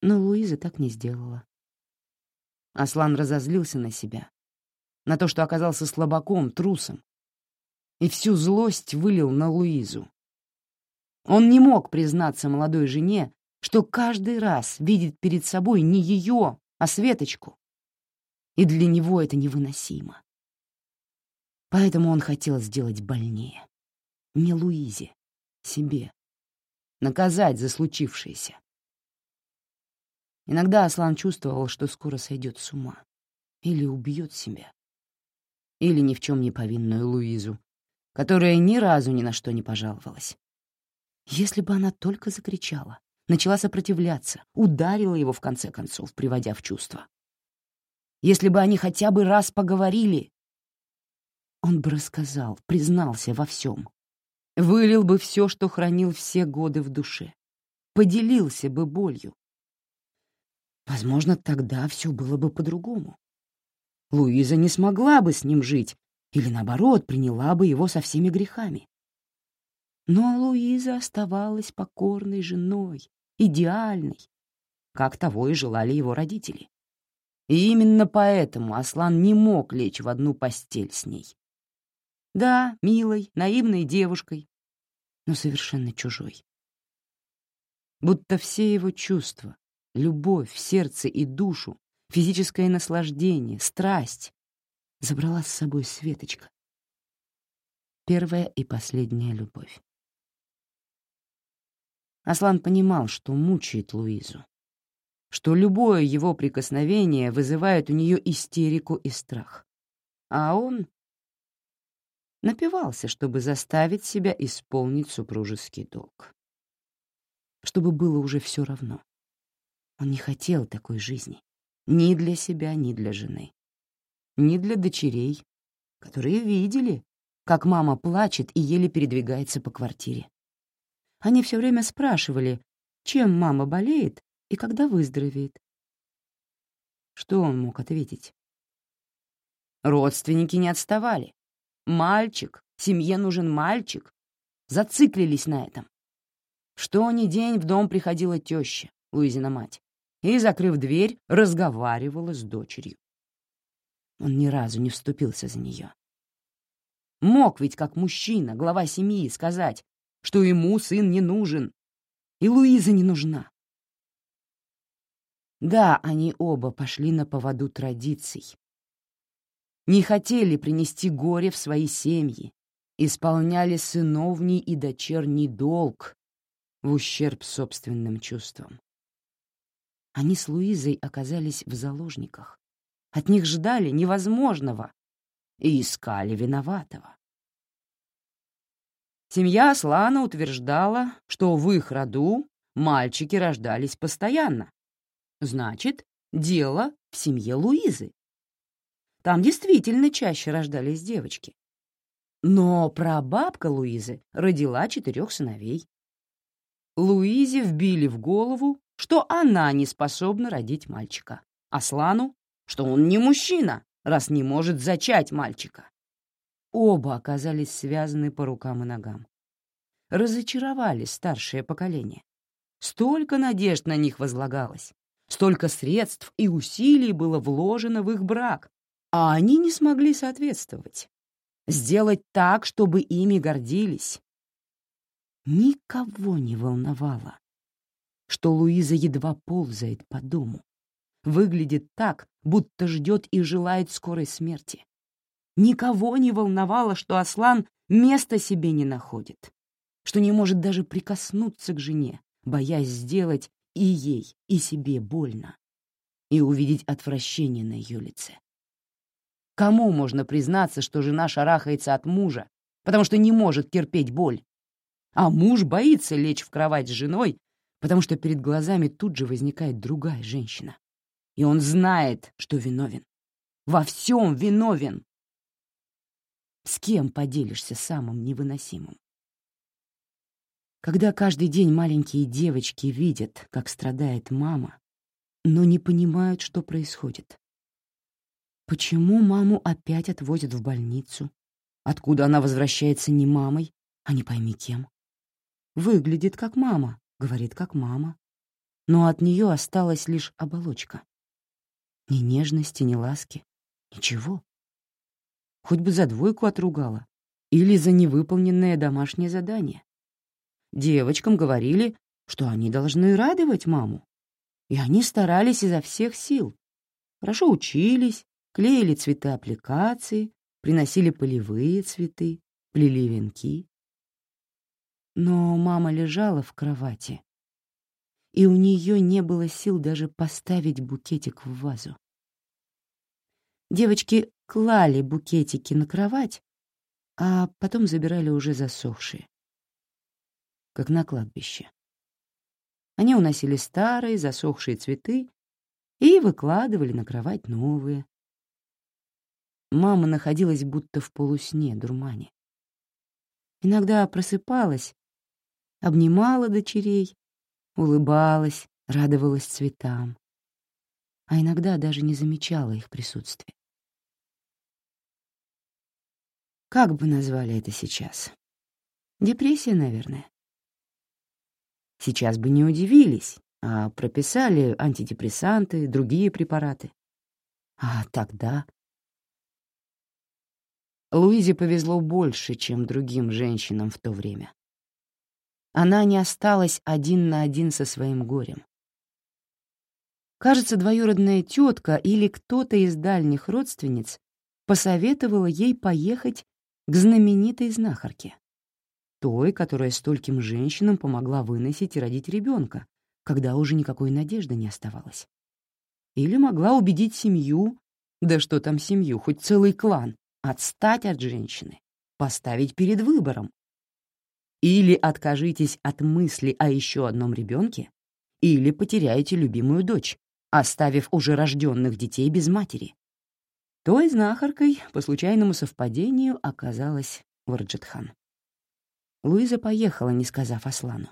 Но Луиза так не сделала. Аслан разозлился на себя, на то, что оказался слабаком, трусом, и всю злость вылил на Луизу. Он не мог признаться молодой жене, что каждый раз видит перед собой не ее, а Светочку. И для него это невыносимо. Поэтому он хотел сделать больнее. Не Луизе, себе. Наказать за случившееся. Иногда Аслан чувствовал, что скоро сойдет с ума. Или убьет себя. Или ни в чем не повинную Луизу, которая ни разу ни на что не пожаловалась. Если бы она только закричала, начала сопротивляться, ударила его в конце концов, приводя в чувство. Если бы они хотя бы раз поговорили, он бы рассказал, признался во всем. Вылил бы все, что хранил все годы в душе. Поделился бы болью. Возможно, тогда все было бы по-другому. Луиза не смогла бы с ним жить, или, наоборот, приняла бы его со всеми грехами. Но Луиза оставалась покорной женой, идеальной, как того и желали его родители. И именно поэтому Аслан не мог лечь в одну постель с ней. Да, милой, наивной девушкой, но совершенно чужой. Будто все его чувства, любовь, сердце и душу, физическое наслаждение, страсть забрала с собой Светочка. Первая и последняя любовь. Аслан понимал, что мучает Луизу, что любое его прикосновение вызывает у нее истерику и страх. А он напивался, чтобы заставить себя исполнить супружеский долг. Чтобы было уже все равно. Он не хотел такой жизни. Ни для себя, ни для жены. Ни для дочерей, которые видели, как мама плачет и еле передвигается по квартире. Они все время спрашивали, чем мама болеет и когда выздоровеет. Что он мог ответить? Родственники не отставали. Мальчик, семье нужен мальчик. Зациклились на этом. Что ни день в дом приходила теща, Луизина мать, и, закрыв дверь, разговаривала с дочерью. Он ни разу не вступился за нее. Мог ведь, как мужчина, глава семьи, сказать, что ему сын не нужен, и Луиза не нужна. Да, они оба пошли на поводу традиций. Не хотели принести горе в свои семьи, исполняли сыновний и дочерний долг в ущерб собственным чувствам. Они с Луизой оказались в заложниках. От них ждали невозможного и искали виноватого. Семья Аслана утверждала, что в их роду мальчики рождались постоянно. Значит, дело в семье Луизы. Там действительно чаще рождались девочки. Но прабабка Луизы родила четырех сыновей. Луизе вбили в голову, что она не способна родить мальчика. Аслану, что он не мужчина, раз не может зачать мальчика. Оба оказались связаны по рукам и ногам. Разочаровали старшее поколение. Столько надежд на них возлагалось, столько средств и усилий было вложено в их брак, а они не смогли соответствовать. Сделать так, чтобы ими гордились. Никого не волновало, что Луиза едва ползает по дому. Выглядит так, будто ждет и желает скорой смерти. Никого не волновало, что Аслан места себе не находит, что не может даже прикоснуться к жене, боясь сделать и ей, и себе больно, и увидеть отвращение на ее лице. Кому можно признаться, что жена шарахается от мужа, потому что не может терпеть боль? А муж боится лечь в кровать с женой, потому что перед глазами тут же возникает другая женщина. И он знает, что виновен. Во всем виновен. С кем поделишься самым невыносимым? Когда каждый день маленькие девочки видят, как страдает мама, но не понимают, что происходит. Почему маму опять отвозят в больницу? Откуда она возвращается не мамой, а не пойми кем? Выглядит как мама, говорит как мама. Но от нее осталась лишь оболочка. Ни нежности, ни ласки. Ничего. Хоть бы за двойку отругала. Или за невыполненное домашнее задание. Девочкам говорили, что они должны радовать маму. И они старались изо всех сил. Хорошо учились, клеили цветы аппликации, приносили полевые цветы, плели венки. Но мама лежала в кровати, и у нее не было сил даже поставить букетик в вазу. Девочки клали букетики на кровать, а потом забирали уже засохшие, как на кладбище. Они уносили старые засохшие цветы и выкладывали на кровать новые. Мама находилась будто в полусне, дурмане. Иногда просыпалась, обнимала дочерей, улыбалась, радовалась цветам, а иногда даже не замечала их присутствия. Как бы назвали это сейчас? Депрессия, наверное. Сейчас бы не удивились, а прописали антидепрессанты, другие препараты. А тогда... Луизе повезло больше, чем другим женщинам в то время. Она не осталась один на один со своим горем. Кажется, двоюродная тетка или кто-то из дальних родственниц посоветовала ей поехать к знаменитой знахарке, той, которая стольким женщинам помогла выносить и родить ребенка, когда уже никакой надежды не оставалось. Или могла убедить семью, да что там семью, хоть целый клан, отстать от женщины, поставить перед выбором. Или откажитесь от мысли о еще одном ребенке, или потеряете любимую дочь, оставив уже рожденных детей без матери. Той знахаркой, по случайному совпадению, оказалась Варджетхан. Луиза поехала, не сказав Аслану.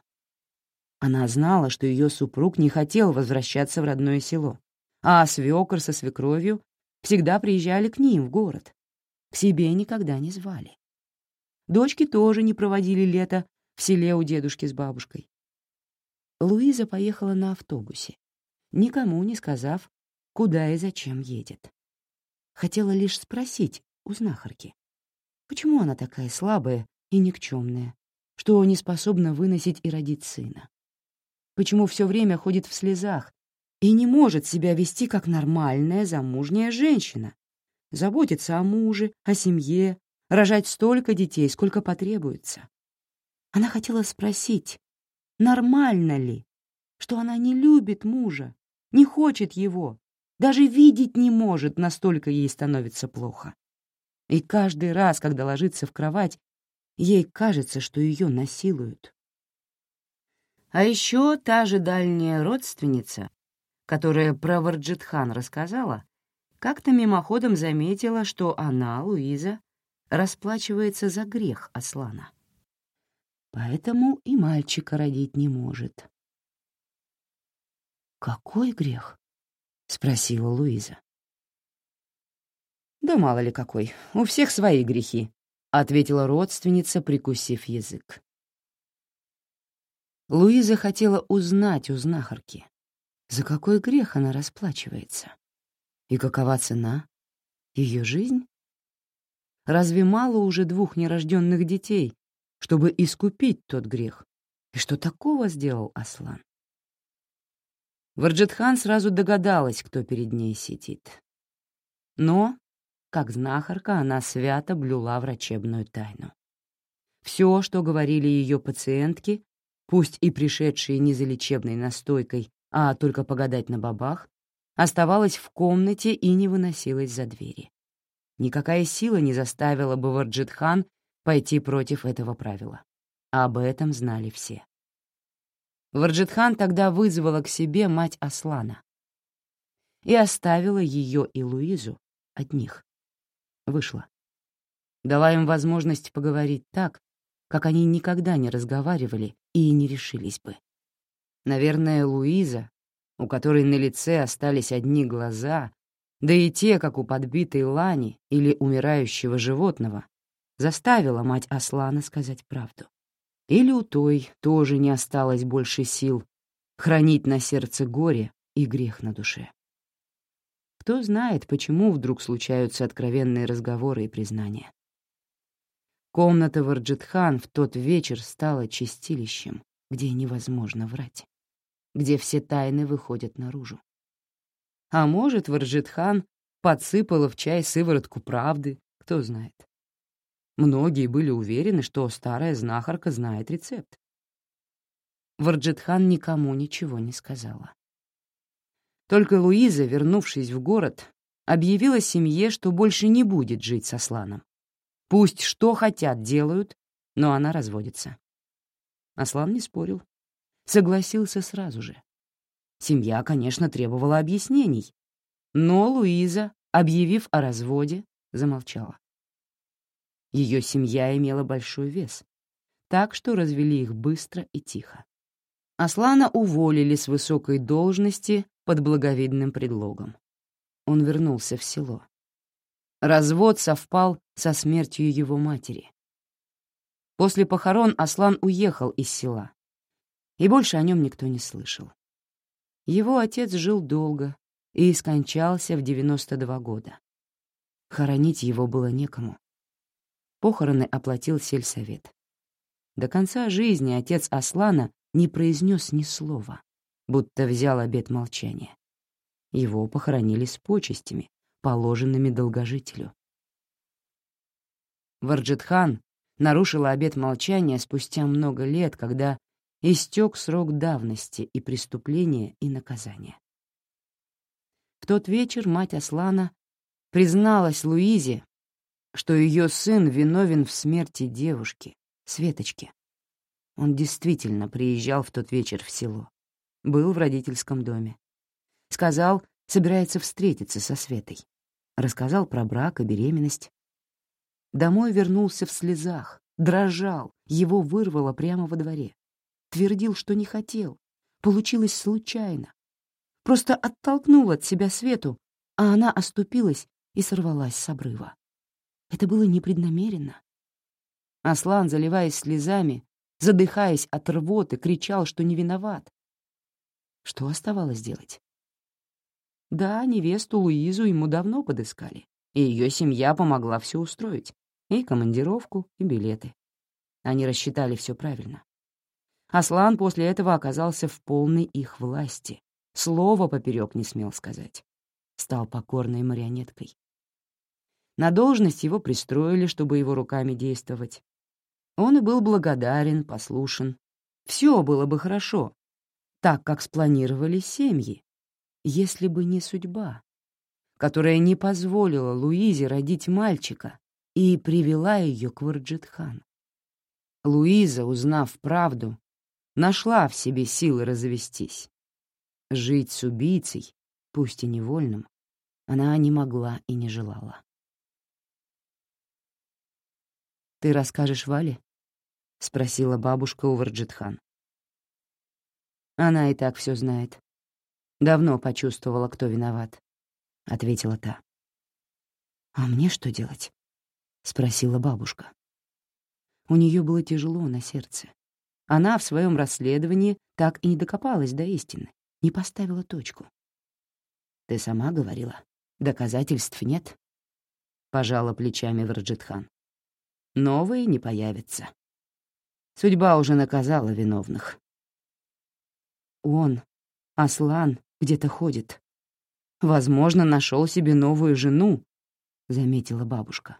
Она знала, что ее супруг не хотел возвращаться в родное село, а свекор со свекровью всегда приезжали к ним в город. К себе никогда не звали. Дочки тоже не проводили лето в селе у дедушки с бабушкой. Луиза поехала на автобусе, никому не сказав, куда и зачем едет. Хотела лишь спросить у знахарки, почему она такая слабая и никчемная, что не способна выносить и родить сына. Почему все время ходит в слезах и не может себя вести как нормальная замужняя женщина, заботиться о муже, о семье, рожать столько детей, сколько потребуется. Она хотела спросить, нормально ли, что она не любит мужа, не хочет его, даже видеть не может, настолько ей становится плохо. И каждый раз, когда ложится в кровать, ей кажется, что ее насилуют. А еще та же дальняя родственница, которая про Варджитхан рассказала, как-то мимоходом заметила, что она, Луиза, расплачивается за грех Аслана. Поэтому и мальчика родить не может. «Какой грех?» — спросила Луиза. «Да мало ли какой, у всех свои грехи», — ответила родственница, прикусив язык. Луиза хотела узнать у знахарки, за какой грех она расплачивается. И какова цена? Ее жизнь? Разве мало уже двух нерожденных детей, чтобы искупить тот грех? И что такого сделал Аслан? Варджетхан сразу догадалась, кто перед ней сидит. Но, как знахарка, она свято блюла врачебную тайну. Все, что говорили ее пациентки, пусть и пришедшие не за лечебной настойкой, а только погадать на бабах, оставалась в комнате и не выносилась за двери. Никакая сила не заставила бы Варджитхан пойти против этого правила. Об этом знали все. Варджитхан тогда вызвала к себе мать Аслана и оставила ее и Луизу одних. Вышла. Дала им возможность поговорить так, как они никогда не разговаривали и не решились бы. Наверное, Луиза, у которой на лице остались одни глаза, да и те, как у подбитой лани или умирающего животного, заставила мать Аслана сказать правду. Или у той тоже не осталось больше сил хранить на сердце горе и грех на душе. Кто знает, почему вдруг случаются откровенные разговоры и признания. Комната Варджитхан в тот вечер стала чистилищем, где невозможно врать где все тайны выходят наружу. А может, Варджитхан подсыпала в чай сыворотку правды, кто знает. Многие были уверены, что старая знахарка знает рецепт. Варджитхан никому ничего не сказала. Только Луиза, вернувшись в город, объявила семье, что больше не будет жить со Сланом. Пусть что хотят делают, но она разводится. Аслан не спорил согласился сразу же. Семья, конечно, требовала объяснений, но Луиза, объявив о разводе, замолчала. Ее семья имела большой вес, так что развели их быстро и тихо. Аслана уволили с высокой должности под благовидным предлогом. Он вернулся в село. Развод совпал со смертью его матери. После похорон Аслан уехал из села, и больше о нем никто не слышал. Его отец жил долго и скончался в 92 года. Хоронить его было некому. Похороны оплатил сельсовет. До конца жизни отец Аслана не произнес ни слова, будто взял обет молчания. Его похоронили с почестями, положенными долгожителю. Варджитхан нарушила обет молчания спустя много лет, когда истек срок давности и преступления, и наказания. В тот вечер мать Аслана призналась Луизе, что ее сын виновен в смерти девушки, Светочки. Он действительно приезжал в тот вечер в село. Был в родительском доме. Сказал, собирается встретиться со Светой. Рассказал про брак и беременность. Домой вернулся в слезах, дрожал, его вырвало прямо во дворе. Твердил, что не хотел. Получилось случайно. Просто оттолкнул от себя Свету, а она оступилась и сорвалась с обрыва. Это было непреднамеренно. Аслан, заливаясь слезами, задыхаясь от рвоты, кричал, что не виноват. Что оставалось делать? Да, невесту Луизу ему давно подыскали, и ее семья помогла все устроить. И командировку, и билеты. Они рассчитали все правильно. Аслан после этого оказался в полной их власти. Слова поперек не смел сказать. Стал покорной марионеткой. На должность его пристроили, чтобы его руками действовать. Он и был благодарен, послушен. Все было бы хорошо, так, как спланировали семьи, если бы не судьба, которая не позволила Луизе родить мальчика и привела ее к Варджитхану. Луиза, узнав правду, нашла в себе силы развестись. Жить с убийцей, пусть и невольным, она не могла и не желала. «Ты расскажешь Вале?» — спросила бабушка у Варджитхан. «Она и так все знает. Давно почувствовала, кто виноват», — ответила та. «А мне что делать?» — спросила бабушка. У нее было тяжело на сердце. Она в своем расследовании так и не докопалась до истины, не поставила точку. «Ты сама говорила, доказательств нет», — пожала плечами Варджитхан новые не появятся. Судьба уже наказала виновных. Он, Аслан, где-то ходит. Возможно, нашел себе новую жену, — заметила бабушка.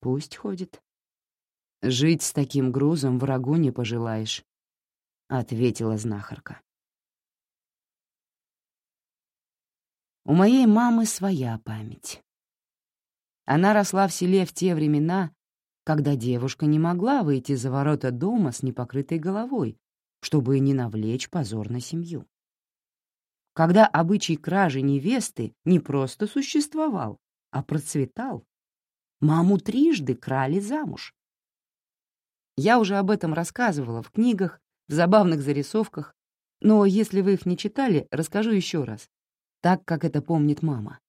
Пусть ходит. Жить с таким грузом врагу не пожелаешь, — ответила знахарка. У моей мамы своя память. Она росла в селе в те времена, когда девушка не могла выйти за ворота дома с непокрытой головой, чтобы не навлечь позор на семью. Когда обычай кражи невесты не просто существовал, а процветал, маму трижды крали замуж. Я уже об этом рассказывала в книгах, в забавных зарисовках, но если вы их не читали, расскажу еще раз, так, как это помнит мама.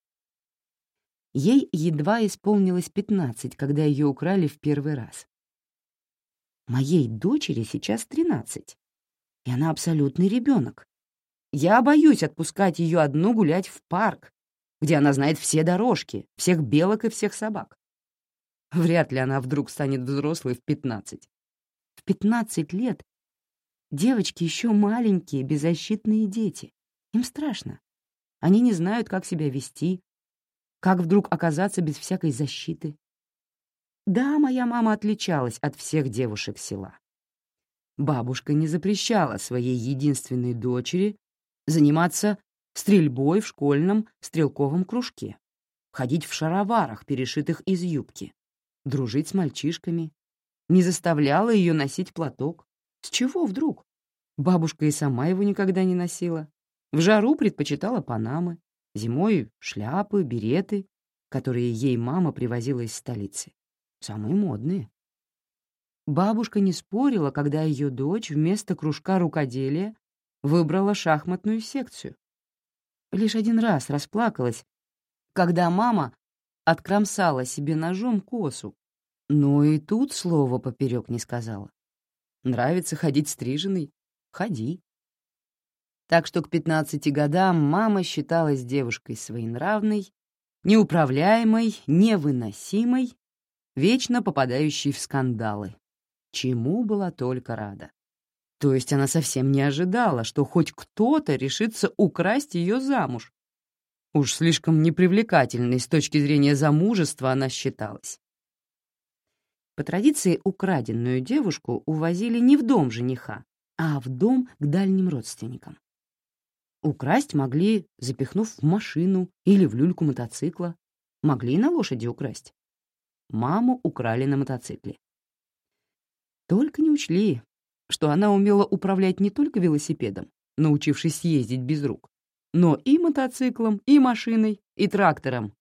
Ей едва исполнилось 15, когда ее украли в первый раз. Моей дочери сейчас 13, и она абсолютный ребенок. Я боюсь отпускать ее одну гулять в парк, где она знает все дорожки, всех белок и всех собак. Вряд ли она вдруг станет взрослой в 15. В 15 лет девочки еще маленькие, беззащитные дети. Им страшно. Они не знают, как себя вести, как вдруг оказаться без всякой защиты? Да, моя мама отличалась от всех девушек села. Бабушка не запрещала своей единственной дочери заниматься стрельбой в школьном стрелковом кружке, ходить в шароварах, перешитых из юбки, дружить с мальчишками, не заставляла ее носить платок. С чего вдруг? Бабушка и сама его никогда не носила. В жару предпочитала панамы, Зимой — шляпы, береты, которые ей мама привозила из столицы. Самые модные. Бабушка не спорила, когда ее дочь вместо кружка рукоделия выбрала шахматную секцию. Лишь один раз расплакалась, когда мама откромсала себе ножом косу, но и тут слова поперек не сказала. Нравится ходить стриженный? Ходи. Так что к 15 годам мама считалась девушкой своенравной, неуправляемой, невыносимой, вечно попадающей в скандалы, чему была только рада. То есть она совсем не ожидала, что хоть кто-то решится украсть ее замуж. Уж слишком непривлекательной с точки зрения замужества она считалась. По традиции украденную девушку увозили не в дом жениха, а в дом к дальним родственникам. Украсть могли, запихнув в машину или в люльку мотоцикла. Могли и на лошади украсть. Маму украли на мотоцикле. Только не учли, что она умела управлять не только велосипедом, научившись ездить без рук, но и мотоциклом, и машиной, и трактором.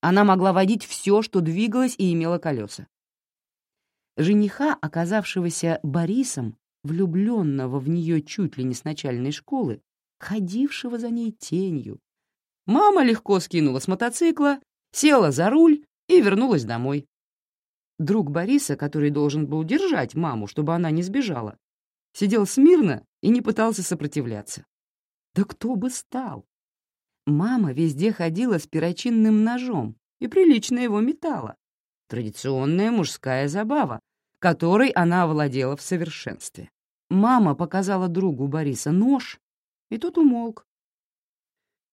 Она могла водить все, что двигалось и имело колеса. Жениха, оказавшегося Борисом, влюбленного в нее чуть ли не с начальной школы, ходившего за ней тенью. Мама легко скинула с мотоцикла, села за руль и вернулась домой. Друг Бориса, который должен был держать маму, чтобы она не сбежала, сидел смирно и не пытался сопротивляться. Да кто бы стал? Мама везде ходила с перочинным ножом и прилично его метала. Традиционная мужская забава, которой она овладела в совершенстве. Мама показала другу Бориса нож, и тот умолк.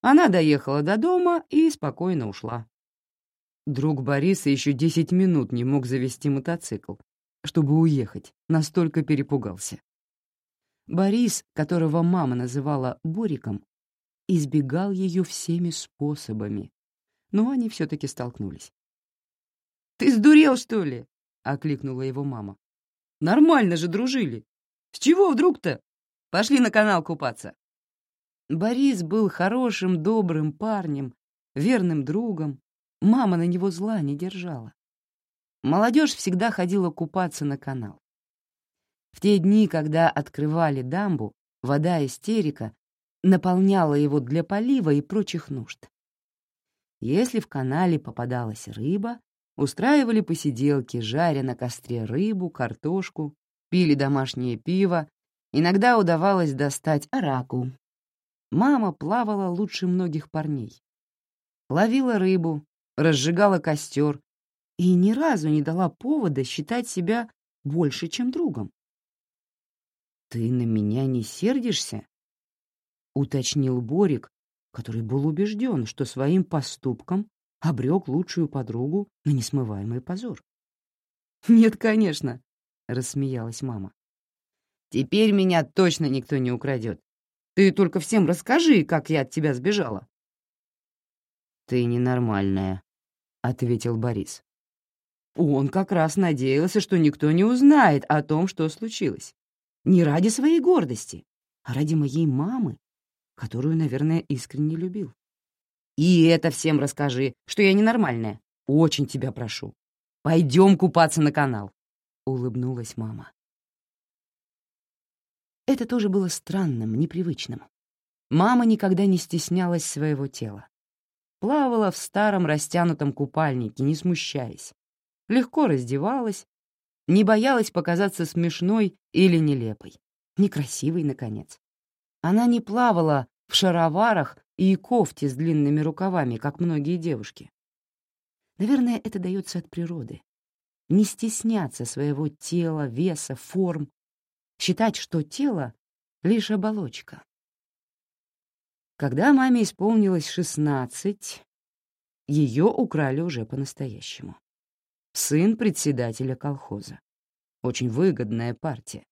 Она доехала до дома и спокойно ушла. Друг Бориса еще десять минут не мог завести мотоцикл, чтобы уехать, настолько перепугался. Борис, которого мама называла Бориком, избегал ее всеми способами, но они все-таки столкнулись. «Ты сдурел, что ли?» — окликнула его мама. «Нормально же дружили. С чего вдруг-то? Пошли на канал купаться». Борис был хорошим, добрым парнем, верным другом. Мама на него зла не держала. Молодежь всегда ходила купаться на канал. В те дни, когда открывали дамбу, вода истерика наполняла его для полива и прочих нужд. Если в канале попадалась рыба, устраивали посиделки, жаря на костре рыбу, картошку, пили домашнее пиво, иногда удавалось достать араку, Мама плавала лучше многих парней. Ловила рыбу, разжигала костер и ни разу не дала повода считать себя больше, чем другом. «Ты на меня не сердишься?» — уточнил Борик, который был убежден, что своим поступком обрек лучшую подругу на несмываемый позор. «Нет, конечно», — рассмеялась мама. «Теперь меня точно никто не украдет. Ты только всем расскажи, как я от тебя сбежала». «Ты ненормальная», — ответил Борис. Он как раз надеялся, что никто не узнает о том, что случилось. Не ради своей гордости, а ради моей мамы, которую, наверное, искренне любил. И это всем расскажи, что я ненормальная. Очень тебя прошу. Пойдем купаться на канал, — улыбнулась мама. Это тоже было странным, непривычным. Мама никогда не стеснялась своего тела. Плавала в старом растянутом купальнике, не смущаясь. Легко раздевалась, не боялась показаться смешной или нелепой. Некрасивой, наконец. Она не плавала в шароварах и кофте с длинными рукавами, как многие девушки. Наверное, это дается от природы. Не стесняться своего тела, веса, форм, считать, что тело — лишь оболочка. Когда маме исполнилось шестнадцать, ее украли уже по-настоящему. Сын председателя колхоза. Очень выгодная партия.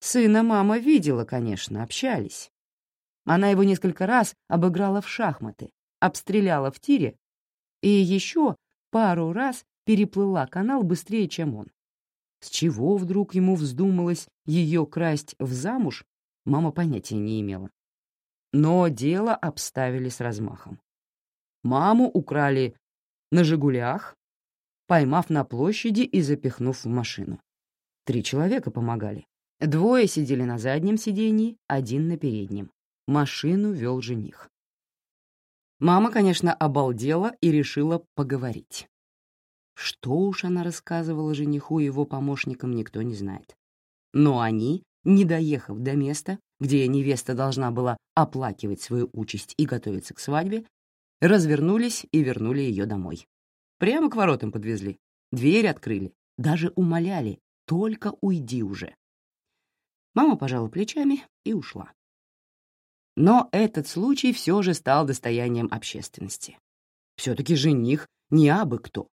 Сына мама видела, конечно, общались. Она его несколько раз обыграла в шахматы, обстреляла в тире и еще пару раз переплыла канал быстрее, чем он. С чего вдруг ему вздумалось ее красть в замуж, мама понятия не имела. Но дело обставили с размахом. Маму украли на «Жигулях», поймав на площади и запихнув в машину. Три человека помогали. Двое сидели на заднем сиденье, один на переднем. Машину вел жених. Мама, конечно, обалдела и решила поговорить. Что уж она рассказывала жениху и его помощникам, никто не знает. Но они, не доехав до места, где невеста должна была оплакивать свою участь и готовиться к свадьбе, развернулись и вернули ее домой. Прямо к воротам подвезли, дверь открыли, даже умоляли, только уйди уже. Мама пожала плечами и ушла. Но этот случай все же стал достоянием общественности. Все-таки жених не абы кто,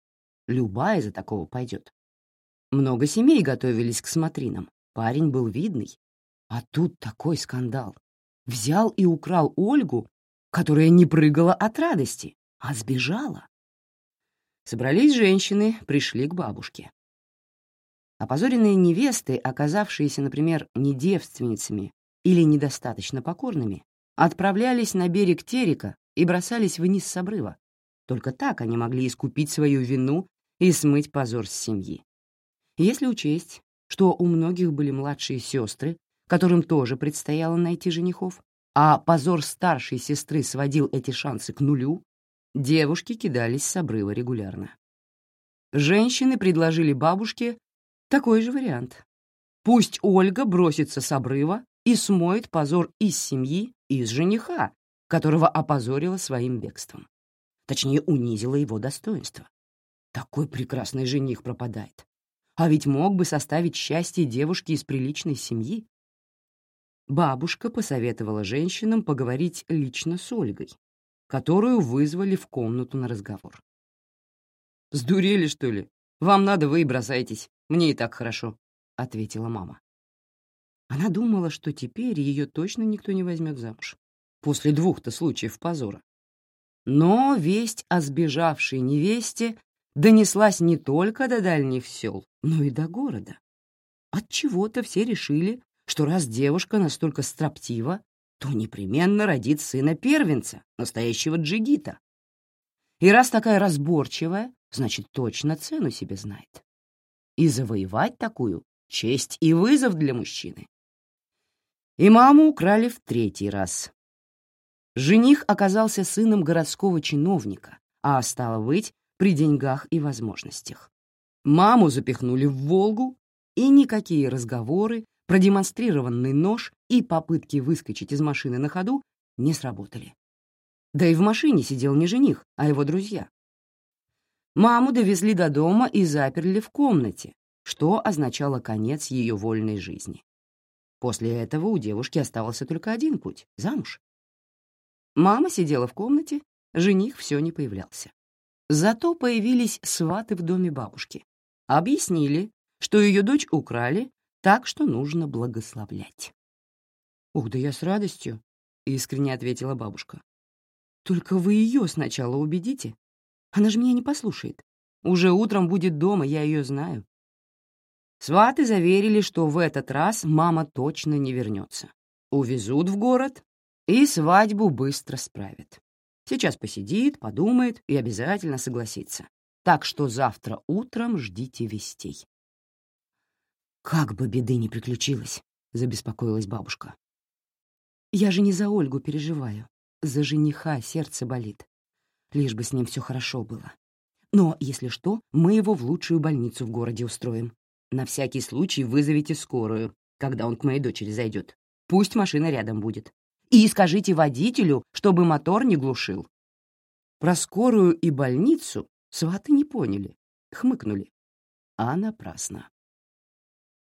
Любая за такого пойдет. Много семей готовились к смотринам. Парень был видный. А тут такой скандал. Взял и украл Ольгу, которая не прыгала от радости, а сбежала. Собрались женщины, пришли к бабушке. Опозоренные невесты, оказавшиеся, например, не девственницами или недостаточно покорными, отправлялись на берег Терека и бросались вниз с обрыва. Только так они могли искупить свою вину и смыть позор с семьи. Если учесть, что у многих были младшие сестры, которым тоже предстояло найти женихов, а позор старшей сестры сводил эти шансы к нулю, девушки кидались с обрыва регулярно. Женщины предложили бабушке такой же вариант. Пусть Ольга бросится с обрыва и смоет позор из семьи и из жениха, которого опозорила своим бегством. Точнее, унизила его достоинство. Такой прекрасный жених пропадает. А ведь мог бы составить счастье девушки из приличной семьи. Бабушка посоветовала женщинам поговорить лично с Ольгой, которую вызвали в комнату на разговор. «Сдурели, что ли? Вам надо, вы и бросайтесь. Мне и так хорошо», — ответила мама. Она думала, что теперь ее точно никто не возьмет замуж. После двух-то случаев позора. Но весть о сбежавшей невесте донеслась не только до дальних сел, но и до города. Отчего-то все решили, что раз девушка настолько строптива, то непременно родит сына-первенца, настоящего джигита. И раз такая разборчивая, значит, точно цену себе знает. И завоевать такую — честь и вызов для мужчины. И маму украли в третий раз. Жених оказался сыном городского чиновника, а, стало быть, при деньгах и возможностях. Маму запихнули в «Волгу», и никакие разговоры, продемонстрированный нож и попытки выскочить из машины на ходу не сработали. Да и в машине сидел не жених, а его друзья. Маму довезли до дома и заперли в комнате, что означало конец ее вольной жизни. После этого у девушки оставался только один путь — замуж. Мама сидела в комнате, жених все не появлялся. Зато появились сваты в доме бабушки. Объяснили, что ее дочь украли, так что нужно благословлять. «Ух, да я с радостью», — искренне ответила бабушка. «Только вы ее сначала убедите. Она же меня не послушает. Уже утром будет дома, я ее знаю». Сваты заверили, что в этот раз мама точно не вернется. Увезут в город и свадьбу быстро справят. Сейчас посидит, подумает и обязательно согласится. Так что завтра утром ждите вестей. «Как бы беды не приключилось», — забеспокоилась бабушка. «Я же не за Ольгу переживаю. За жениха сердце болит. Лишь бы с ним все хорошо было. Но, если что, мы его в лучшую больницу в городе устроим. На всякий случай вызовите скорую, когда он к моей дочери зайдет. Пусть машина рядом будет. И скажите водителю, чтобы мотор не глушил». Про скорую и больницу сваты не поняли, хмыкнули. А напрасно.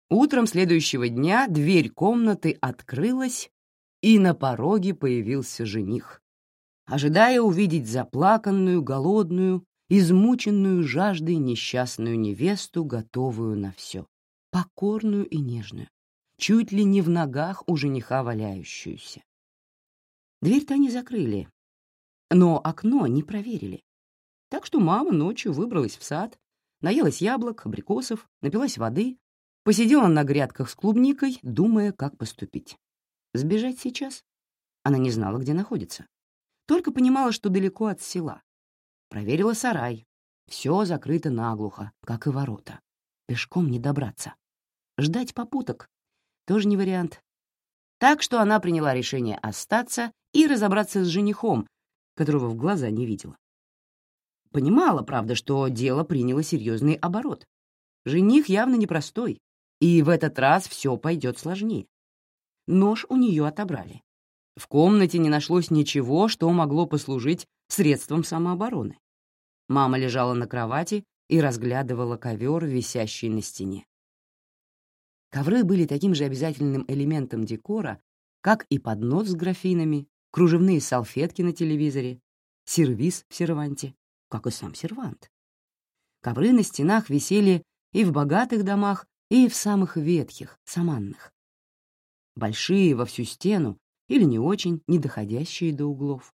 Утром следующего дня дверь комнаты открылась, и на пороге появился жених. Ожидая увидеть заплаканную, голодную, измученную жаждой несчастную невесту, готовую на все, покорную и нежную, чуть ли не в ногах у жениха валяющуюся. Дверь-то они закрыли, но окно не проверили. Так что мама ночью выбралась в сад, наелась яблок, абрикосов, напилась воды, посидела на грядках с клубникой, думая, как поступить. Сбежать сейчас? Она не знала, где находится. Только понимала, что далеко от села. Проверила сарай. Все закрыто наглухо, как и ворота. Пешком не добраться. Ждать попуток — тоже не вариант. Так что она приняла решение остаться и разобраться с женихом, которого в глаза не видела. Понимала, правда, что дело приняло серьезный оборот. Жених явно непростой, и в этот раз все пойдет сложнее. Нож у нее отобрали. В комнате не нашлось ничего, что могло послужить средством самообороны. Мама лежала на кровати и разглядывала ковер, висящий на стене. Ковры были таким же обязательным элементом декора, как и поднос с графинами, кружевные салфетки на телевизоре, сервиз в серванте, как и сам сервант. Ковры на стенах висели и в богатых домах, и в самых ветхих, саманных. Большие во всю стену или не очень, не доходящие до углов.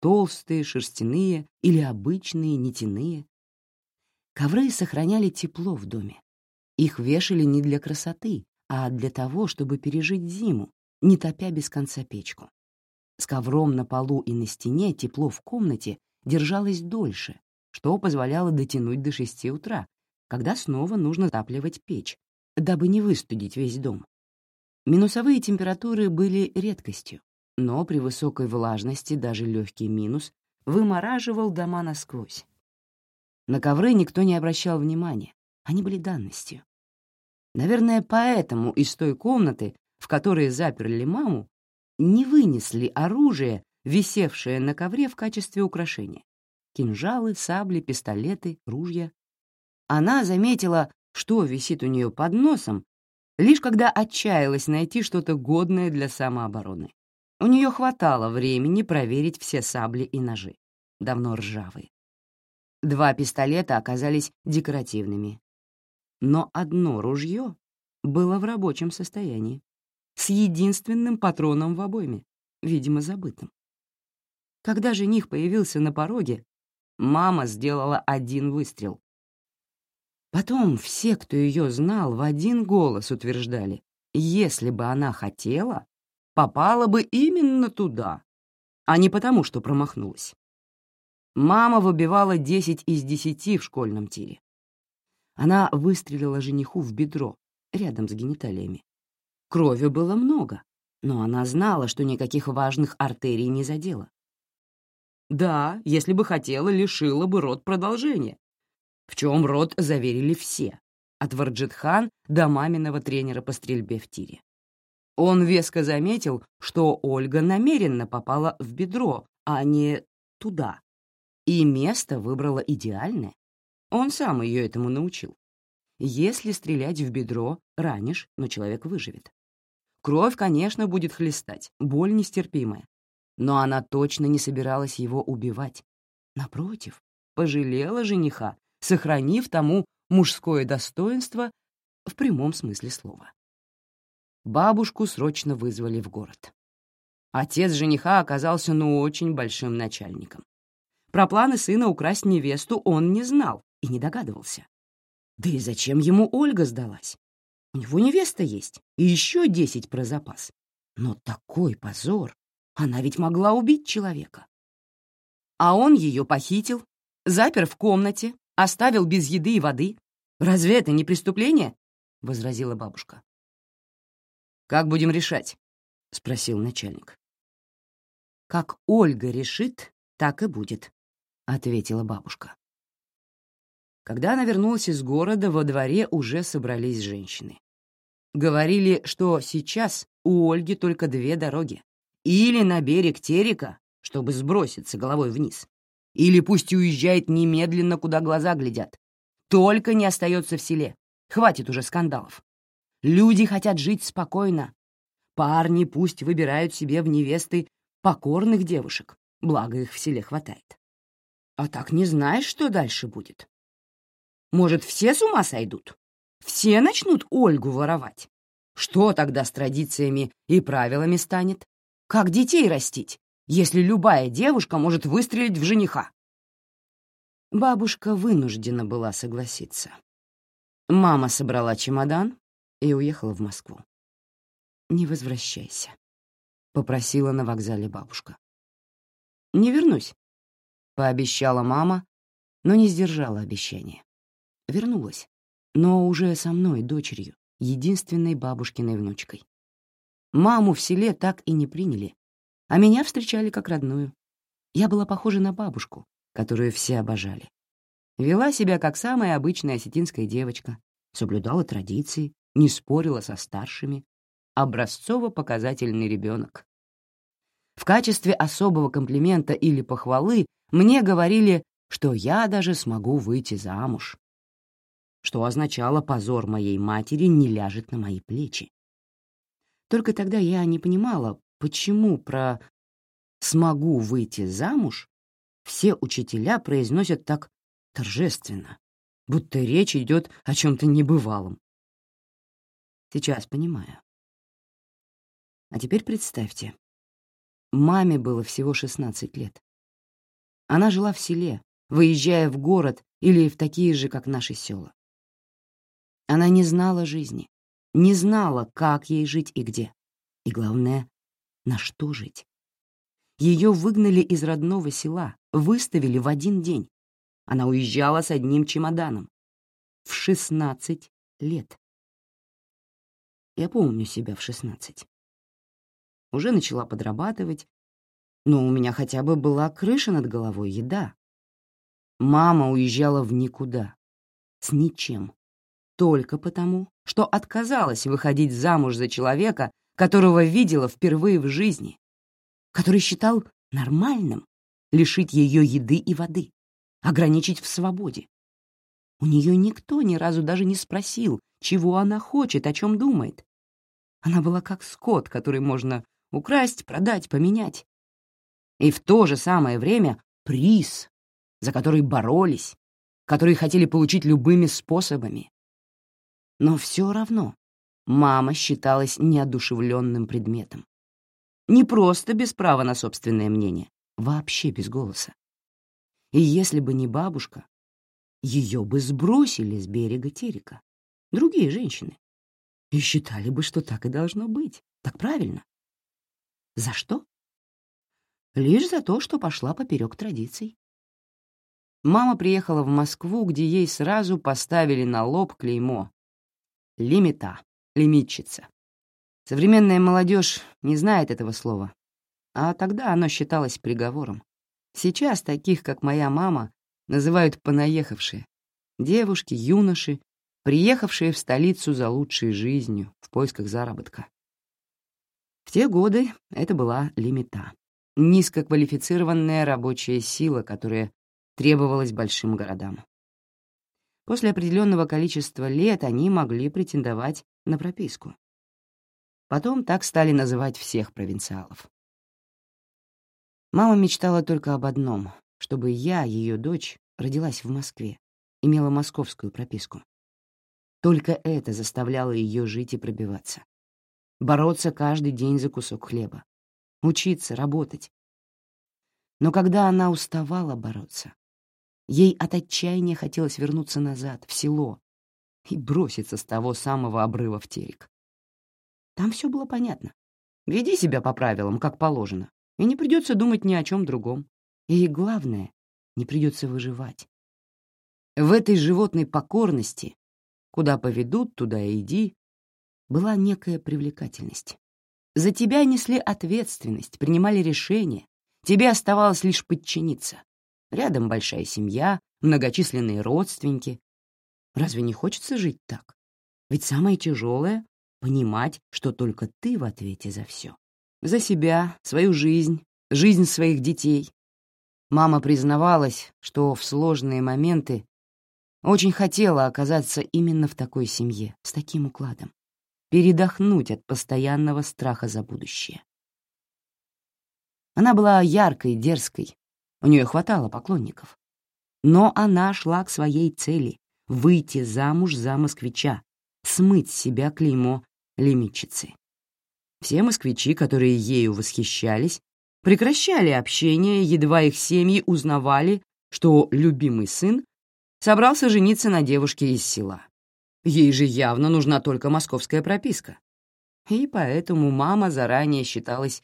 Толстые, шерстяные или обычные, нитяные. Ковры сохраняли тепло в доме. Их вешали не для красоты, а для того, чтобы пережить зиму, не топя без конца печку. С ковром на полу и на стене тепло в комнате держалась дольше, что позволяло дотянуть до шести утра, когда снова нужно затапливать печь, дабы не выстудить весь дом. Минусовые температуры были редкостью, но при высокой влажности даже легкий минус вымораживал дома насквозь. На ковры никто не обращал внимания, они были данностью. Наверное, поэтому из той комнаты, в которой заперли маму, не вынесли оружие, висевшее на ковре в качестве украшения. Кинжалы, сабли, пистолеты, ружья. Она заметила, что висит у нее под носом, лишь когда отчаялась найти что-то годное для самообороны. У нее хватало времени проверить все сабли и ножи, давно ржавые. Два пистолета оказались декоративными. Но одно ружье было в рабочем состоянии, с единственным патроном в обойме, видимо, забытым. Когда жених появился на пороге, мама сделала один выстрел. Потом все, кто ее знал, в один голос утверждали, если бы она хотела, попала бы именно туда, а не потому, что промахнулась. Мама выбивала 10 из 10 в школьном тире. Она выстрелила жениху в бедро, рядом с гениталиями. Крови было много, но она знала, что никаких важных артерий не задела. Да, если бы хотела, лишила бы рот продолжения. В чем рот заверили все, от Варджитхан до маминого тренера по стрельбе в тире. Он веско заметил, что Ольга намеренно попала в бедро, а не туда. И место выбрала идеальное. Он сам ее этому научил. Если стрелять в бедро, ранишь, но человек выживет. Кровь, конечно, будет хлестать, боль нестерпимая. Но она точно не собиралась его убивать. Напротив, пожалела жениха, сохранив тому мужское достоинство в прямом смысле слова. Бабушку срочно вызвали в город. Отец жениха оказался ну очень большим начальником. Про планы сына украсть невесту он не знал и не догадывался. Да и зачем ему Ольга сдалась? У него невеста есть и еще десять про запас. Но такой позор! Она ведь могла убить человека. А он ее похитил, запер в комнате, оставил без еды и воды. Разве это не преступление? — возразила бабушка. «Как будем решать?» — спросил начальник. «Как Ольга решит, так и будет», — ответила бабушка. Когда она вернулась из города, во дворе уже собрались женщины. Говорили, что сейчас у Ольги только две дороги. Или на берег Терека, чтобы сброситься головой вниз, или пусть уезжает немедленно, куда глаза глядят. Только не остается в селе. Хватит уже скандалов. Люди хотят жить спокойно. Парни пусть выбирают себе в невесты покорных девушек, благо их в селе хватает. А так не знаешь, что дальше будет. Может, все с ума сойдут? Все начнут Ольгу воровать? Что тогда с традициями и правилами станет? Как детей растить, если любая девушка может выстрелить в жениха? Бабушка вынуждена была согласиться. Мама собрала чемодан, и уехала в Москву. «Не возвращайся», — попросила на вокзале бабушка. «Не вернусь», — пообещала мама, но не сдержала обещания. Вернулась, но уже со мной, дочерью, единственной бабушкиной внучкой. Маму в селе так и не приняли, а меня встречали как родную. Я была похожа на бабушку, которую все обожали. Вела себя как самая обычная осетинская девочка, соблюдала традиции, не спорила со старшими. Образцово-показательный ребенок. В качестве особого комплимента или похвалы мне говорили, что я даже смогу выйти замуж, что означало позор моей матери не ляжет на мои плечи. Только тогда я не понимала, почему про «смогу выйти замуж» все учителя произносят так торжественно, будто речь идет о чем-то небывалом. Сейчас понимаю. А теперь представьте. Маме было всего 16 лет. Она жила в селе, выезжая в город или в такие же, как наши села. Она не знала жизни, не знала, как ей жить и где. И главное, на что жить. Ее выгнали из родного села, выставили в один день. Она уезжала с одним чемоданом. В 16 лет. Я помню себя в 16. Уже начала подрабатывать, но у меня хотя бы была крыша над головой, еда. Мама уезжала в никуда, с ничем, только потому, что отказалась выходить замуж за человека, которого видела впервые в жизни, который считал нормальным лишить ее еды и воды, ограничить в свободе. У нее никто ни разу даже не спросил, чего она хочет, о чем думает. Она была как скот, который можно украсть, продать, поменять. И в то же самое время приз, за который боролись, который хотели получить любыми способами. Но все равно мама считалась неодушевленным предметом. Не просто без права на собственное мнение, вообще без голоса. И если бы не бабушка, ее бы сбросили с берега Терека. Другие женщины. И считали бы, что так и должно быть. Так правильно. За что? Лишь за то, что пошла поперек традиций. Мама приехала в Москву, где ей сразу поставили на лоб клеймо. Лимита, лимитчица. Современная молодежь не знает этого слова, а тогда оно считалось приговором. Сейчас таких, как моя мама, называют понаехавшие. Девушки, юноши, приехавшие в столицу за лучшей жизнью, в поисках заработка. В те годы это была лимита. Низкоквалифицированная рабочая сила, которая требовалась большим городам. После определенного количества лет они могли претендовать на прописку. Потом так стали называть всех провинциалов. Мама мечтала только об одном — чтобы я, ее дочь, родилась в Москве, имела московскую прописку. Только это заставляло ее жить и пробиваться. Бороться каждый день за кусок хлеба. Учиться, работать. Но когда она уставала бороться, ей от отчаяния хотелось вернуться назад, в село, и броситься с того самого обрыва в терек. Там все было понятно. Веди себя по правилам, как положено и не придется думать ни о чем другом. И главное, не придется выживать. В этой животной покорности, куда поведут, туда и иди, была некая привлекательность. За тебя несли ответственность, принимали решения, тебе оставалось лишь подчиниться. Рядом большая семья, многочисленные родственники. Разве не хочется жить так? Ведь самое тяжелое — понимать, что только ты в ответе за все. За себя, свою жизнь, жизнь своих детей. Мама признавалась, что в сложные моменты очень хотела оказаться именно в такой семье, с таким укладом. Передохнуть от постоянного страха за будущее. Она была яркой, дерзкой, у нее хватало поклонников. Но она шла к своей цели — выйти замуж за москвича, смыть с себя клеймо лимитчицы. Все москвичи, которые ею восхищались, прекращали общение, едва их семьи узнавали, что любимый сын собрался жениться на девушке из села. Ей же явно нужна только московская прописка. И поэтому мама заранее считалась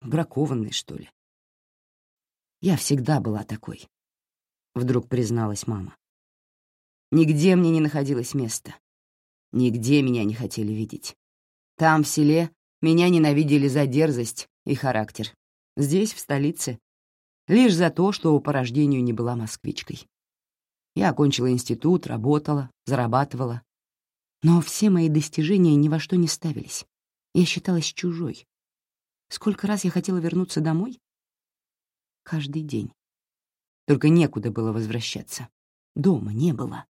бракованной, что ли. «Я всегда была такой», — вдруг призналась мама. «Нигде мне не находилось места. Нигде меня не хотели видеть. Там, в селе, меня ненавидели за дерзость и характер. Здесь, в столице, лишь за то, что по рождению не была москвичкой. Я окончила институт, работала, зарабатывала. Но все мои достижения ни во что не ставились. Я считалась чужой. Сколько раз я хотела вернуться домой? Каждый день. Только некуда было возвращаться. Дома не было.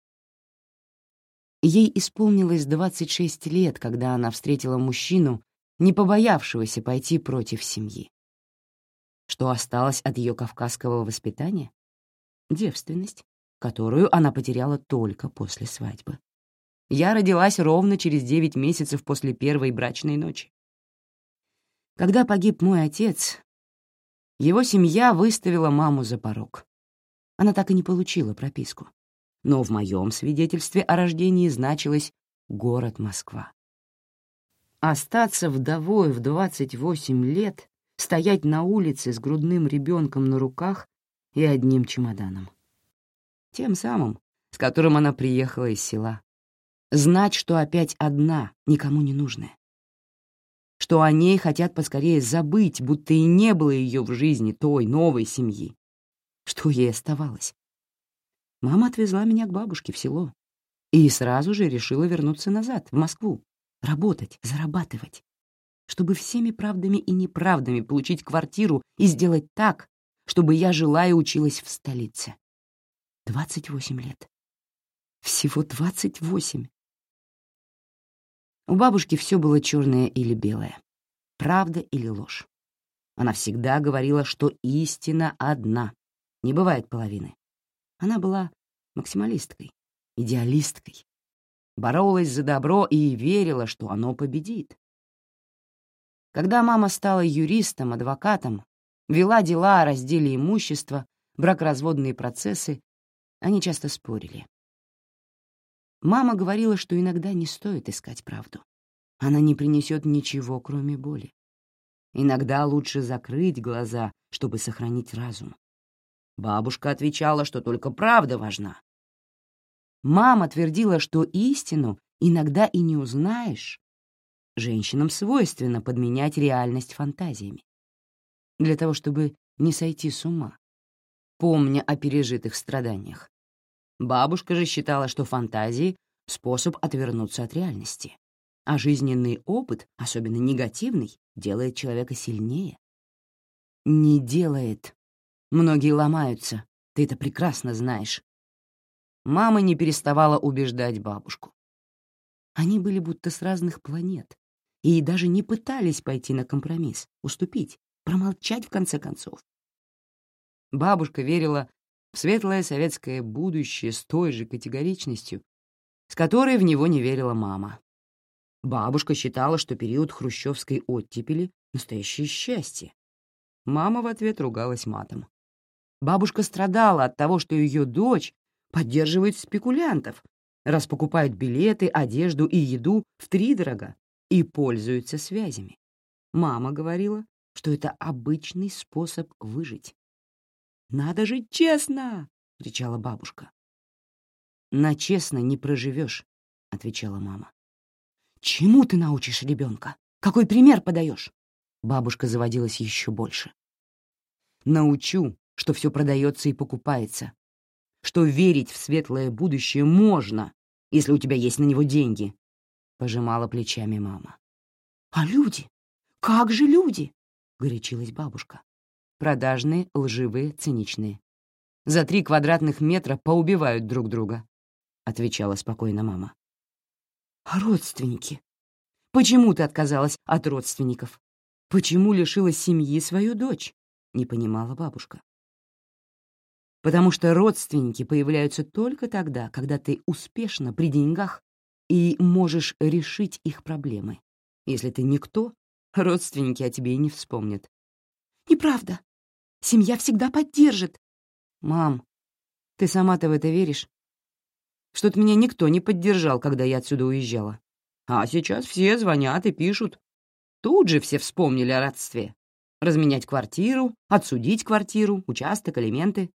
Ей исполнилось 26 лет, когда она встретила мужчину, не побоявшегося пойти против семьи. Что осталось от ее кавказского воспитания? Девственность, которую она потеряла только после свадьбы. Я родилась ровно через девять месяцев после первой брачной ночи. Когда погиб мой отец, его семья выставила маму за порог. Она так и не получила прописку. Но в моем свидетельстве о рождении значилось «город Москва». Остаться вдовой в 28 лет, стоять на улице с грудным ребенком на руках и одним чемоданом. Тем самым, с которым она приехала из села. Знать, что опять одна, никому не нужная. Что о ней хотят поскорее забыть, будто и не было ее в жизни той новой семьи. Что ей оставалось? Мама отвезла меня к бабушке в село и сразу же решила вернуться назад, в Москву, работать, зарабатывать, чтобы всеми правдами и неправдами получить квартиру и сделать так, чтобы я жила и училась в столице. 28 лет. Всего 28. У бабушки все было черное или белое, правда или ложь. Она всегда говорила, что истина одна, не бывает половины. Она была максималисткой, идеалисткой, боролась за добро и верила, что оно победит. Когда мама стала юристом, адвокатом, вела дела о разделе имущества, бракоразводные процессы, они часто спорили. Мама говорила, что иногда не стоит искать правду. Она не принесет ничего, кроме боли. Иногда лучше закрыть глаза, чтобы сохранить разум. Бабушка отвечала, что только правда важна. Мама твердила, что истину иногда и не узнаешь. Женщинам свойственно подменять реальность фантазиями. Для того, чтобы не сойти с ума, помня о пережитых страданиях. Бабушка же считала, что фантазии — способ отвернуться от реальности, а жизненный опыт, особенно негативный, делает человека сильнее. Не делает. Многие ломаются, ты это прекрасно знаешь. Мама не переставала убеждать бабушку. Они были будто с разных планет и даже не пытались пойти на компромисс, уступить, промолчать в конце концов. Бабушка верила светлое советское будущее с той же категоричностью, с которой в него не верила мама. Бабушка считала, что период хрущевской оттепели — настоящее счастье. Мама в ответ ругалась матом. Бабушка страдала от того, что ее дочь поддерживает спекулянтов, раз покупает билеты, одежду и еду втридорога и пользуется связями. Мама говорила, что это обычный способ выжить. «Надо жить честно!» — кричала бабушка. «На честно не проживешь», — отвечала мама. «Чему ты научишь ребенка? Какой пример подаешь?» Бабушка заводилась еще больше. «Научу, что все продается и покупается, что верить в светлое будущее можно, если у тебя есть на него деньги», — пожимала плечами мама. «А люди? Как же люди?» — горячилась бабушка. Продажные, лживые, циничные. За три квадратных метра поубивают друг друга, — отвечала спокойно мама. А родственники? Почему ты отказалась от родственников? Почему лишила семьи свою дочь? Не понимала бабушка. Потому что родственники появляются только тогда, когда ты успешно при деньгах и можешь решить их проблемы. Если ты никто, родственники о тебе и не вспомнят. Неправда. Семья всегда поддержит. Мам, ты сама-то в это веришь? Что-то меня никто не поддержал, когда я отсюда уезжала. А сейчас все звонят и пишут. Тут же все вспомнили о родстве. Разменять квартиру, отсудить квартиру, участок, элементы.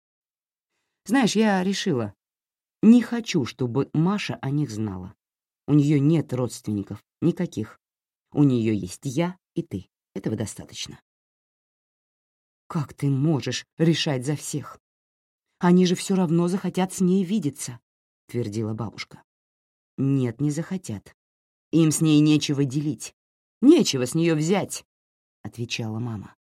Знаешь, я решила, не хочу, чтобы Маша о них знала. У нее нет родственников, никаких. У нее есть я и ты. Этого достаточно. Как ты можешь решать за всех? Они же все равно захотят с ней видеться, — твердила бабушка. Нет, не захотят. Им с ней нечего делить, нечего с нее взять, — отвечала мама.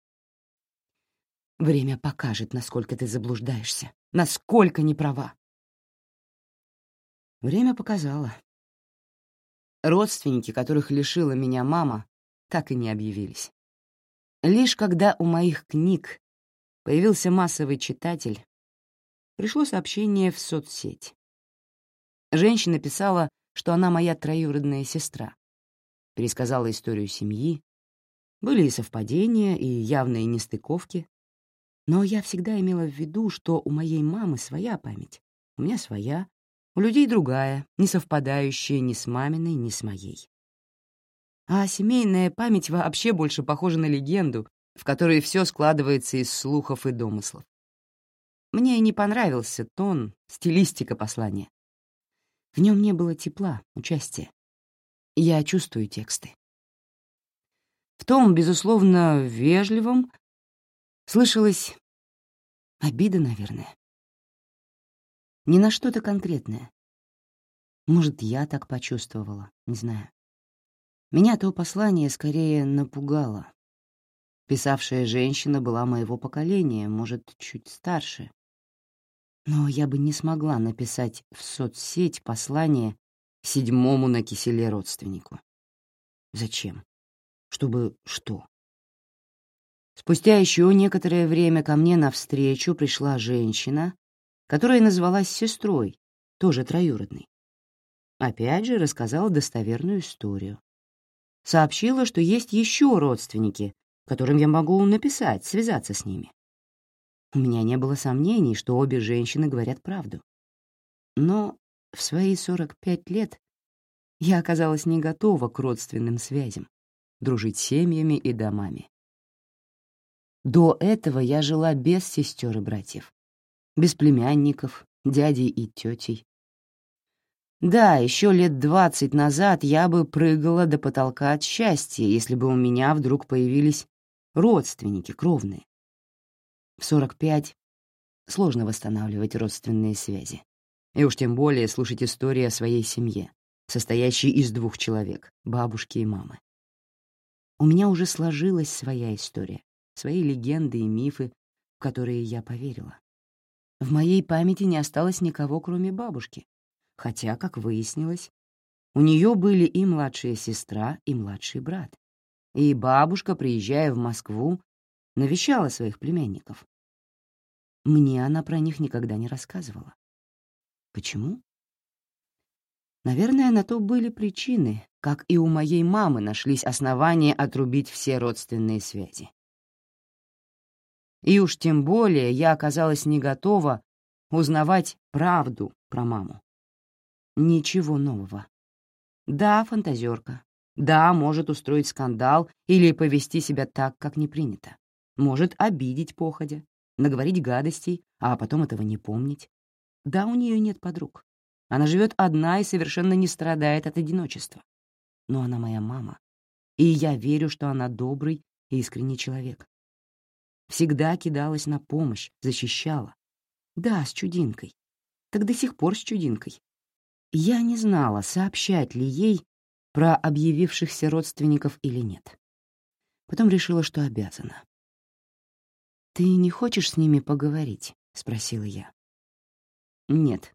Время покажет, насколько ты заблуждаешься, насколько не права. Время показало. Родственники, которых лишила меня мама, так и не объявились. Лишь когда у моих книг появился массовый читатель, пришло сообщение в соцсеть. Женщина писала, что она моя троюродная сестра. Пересказала историю семьи. Были и совпадения, и явные нестыковки. Но я всегда имела в виду, что у моей мамы своя память, у меня своя, у людей другая, не совпадающая ни с маминой, ни с моей. А семейная память вообще больше похожа на легенду, в которой все складывается из слухов и домыслов. Мне не понравился тон, стилистика послания. В нем не было тепла, участия. Я чувствую тексты. В том, безусловно, вежливом слышалась обида, наверное. Не на что-то конкретное. Может, я так почувствовала, не знаю. Меня то послание скорее напугало. Писавшая женщина была моего поколения, может, чуть старше. Но я бы не смогла написать в соцсеть послание седьмому на киселе родственнику. Зачем? Чтобы что? Спустя еще некоторое время ко мне навстречу пришла женщина, которая назвалась сестрой, тоже троюродной. Опять же рассказала достоверную историю. Сообщила, что есть еще родственники, которым я могу написать, связаться с ними. У меня не было сомнений, что обе женщины говорят правду. Но в свои 45 лет я оказалась не готова к родственным связям, дружить семьями и домами. До этого я жила без сестер и братьев, без племянников, дядей и тетей. Да, еще лет двадцать назад я бы прыгала до потолка от счастья, если бы у меня вдруг появились родственники кровные. В 45 сложно восстанавливать родственные связи. И уж тем более слушать истории о своей семье, состоящей из двух человек — бабушки и мамы. У меня уже сложилась своя история, свои легенды и мифы, в которые я поверила. В моей памяти не осталось никого, кроме бабушки, хотя, как выяснилось, у нее были и младшая сестра, и младший брат. И бабушка, приезжая в Москву, навещала своих племянников. Мне она про них никогда не рассказывала. Почему? Наверное, на то были причины, как и у моей мамы нашлись основания отрубить все родственные связи. И уж тем более я оказалась не готова узнавать правду про маму. Ничего нового. Да, фантазерка. Да, может устроить скандал или повести себя так, как не принято. Может обидеть походя, наговорить гадостей, а потом этого не помнить. Да, у нее нет подруг. Она живет одна и совершенно не страдает от одиночества. Но она моя мама, и я верю, что она добрый и искренний человек. Всегда кидалась на помощь, защищала. Да, с чудинкой. Так до сих пор с чудинкой. Я не знала, сообщать ли ей про объявившихся родственников или нет. Потом решила, что обязана. «Ты не хочешь с ними поговорить?» — спросила я. «Нет.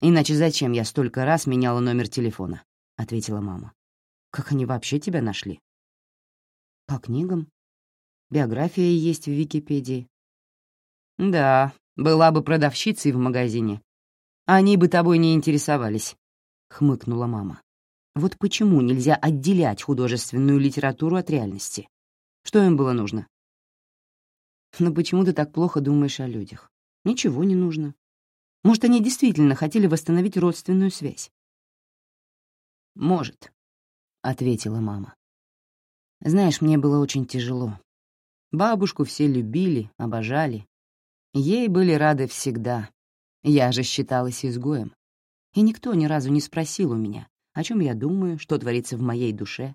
Иначе зачем я столько раз меняла номер телефона?» — ответила мама. «Как они вообще тебя нашли?» «По книгам. Биография есть в Википедии». «Да, была бы продавщицей в магазине. Они бы тобой не интересовались», — хмыкнула мама. «Вот почему нельзя отделять художественную литературу от реальности? Что им было нужно?» «Но почему ты так плохо думаешь о людях? Ничего не нужно. Может, они действительно хотели восстановить родственную связь?» «Может», — ответила мама. «Знаешь, мне было очень тяжело. Бабушку все любили, обожали. Ей были рады всегда. Я же считалась изгоем. И никто ни разу не спросил у меня, о чем я думаю, что творится в моей душе.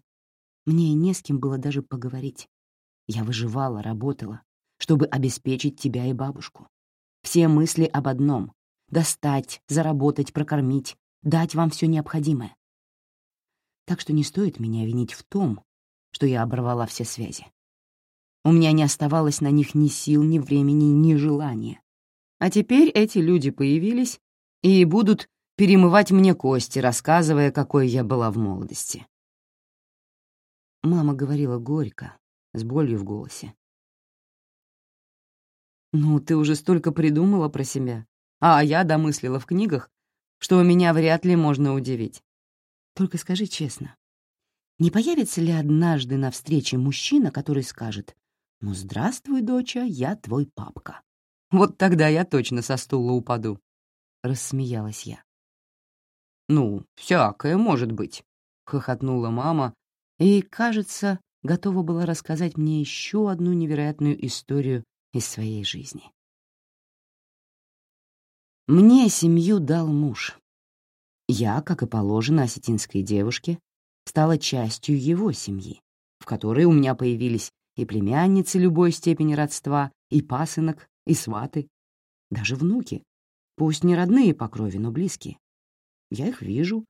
Мне не с кем было даже поговорить. Я выживала, работала, чтобы обеспечить тебя и бабушку. Все мысли об одном достать, заработать, прокормить, дать вам все необходимое. Так что не стоит меня винить в том, что я оборвала все связи. У меня не оставалось на них ни сил, ни времени, ни желания. А теперь эти люди появились и будут перемывать мне кости, рассказывая, какой я была в молодости. Мама говорила горько, с болью в голосе. «Ну, ты уже столько придумала про себя. А я домыслила в книгах, что меня вряд ли можно удивить. Только скажи честно, не появится ли однажды на встрече мужчина, который скажет «Ну, здравствуй, доча, я твой папка». Вот тогда я точно со стула упаду», — рассмеялась я. «Ну, всякое может быть», — хохотнула мама и, кажется, готова была рассказать мне еще одну невероятную историю из своей жизни. Мне семью дал муж. Я, как и положено осетинской девушке, стала частью его семьи, в которой у меня появились и племянницы любой степени родства, и пасынок, и сваты, даже внуки, пусть не родные по крови, но близкие. Я их вижу,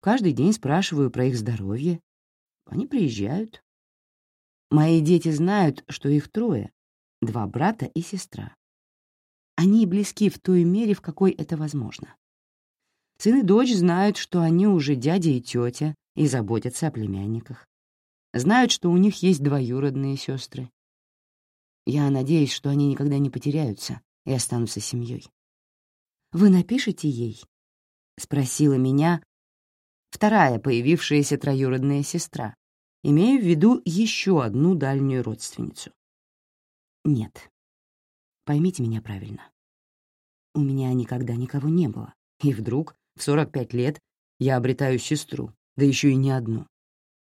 каждый день спрашиваю про их здоровье. Они приезжают. Мои дети знают, что их трое — два брата и сестра. Они близки в той мере, в какой это возможно. Сын и дочь знают, что они уже дядя и тетя и заботятся о племянниках. Знают, что у них есть двоюродные сестры. Я надеюсь, что они никогда не потеряются и останутся семьей. «Вы напишите ей?» — спросила меня вторая появившаяся троюродная сестра, имея в виду еще одну дальнюю родственницу. Нет, Поймите меня правильно. У меня никогда никого не было, и вдруг в 45 лет я обретаю сестру, да еще и не одну.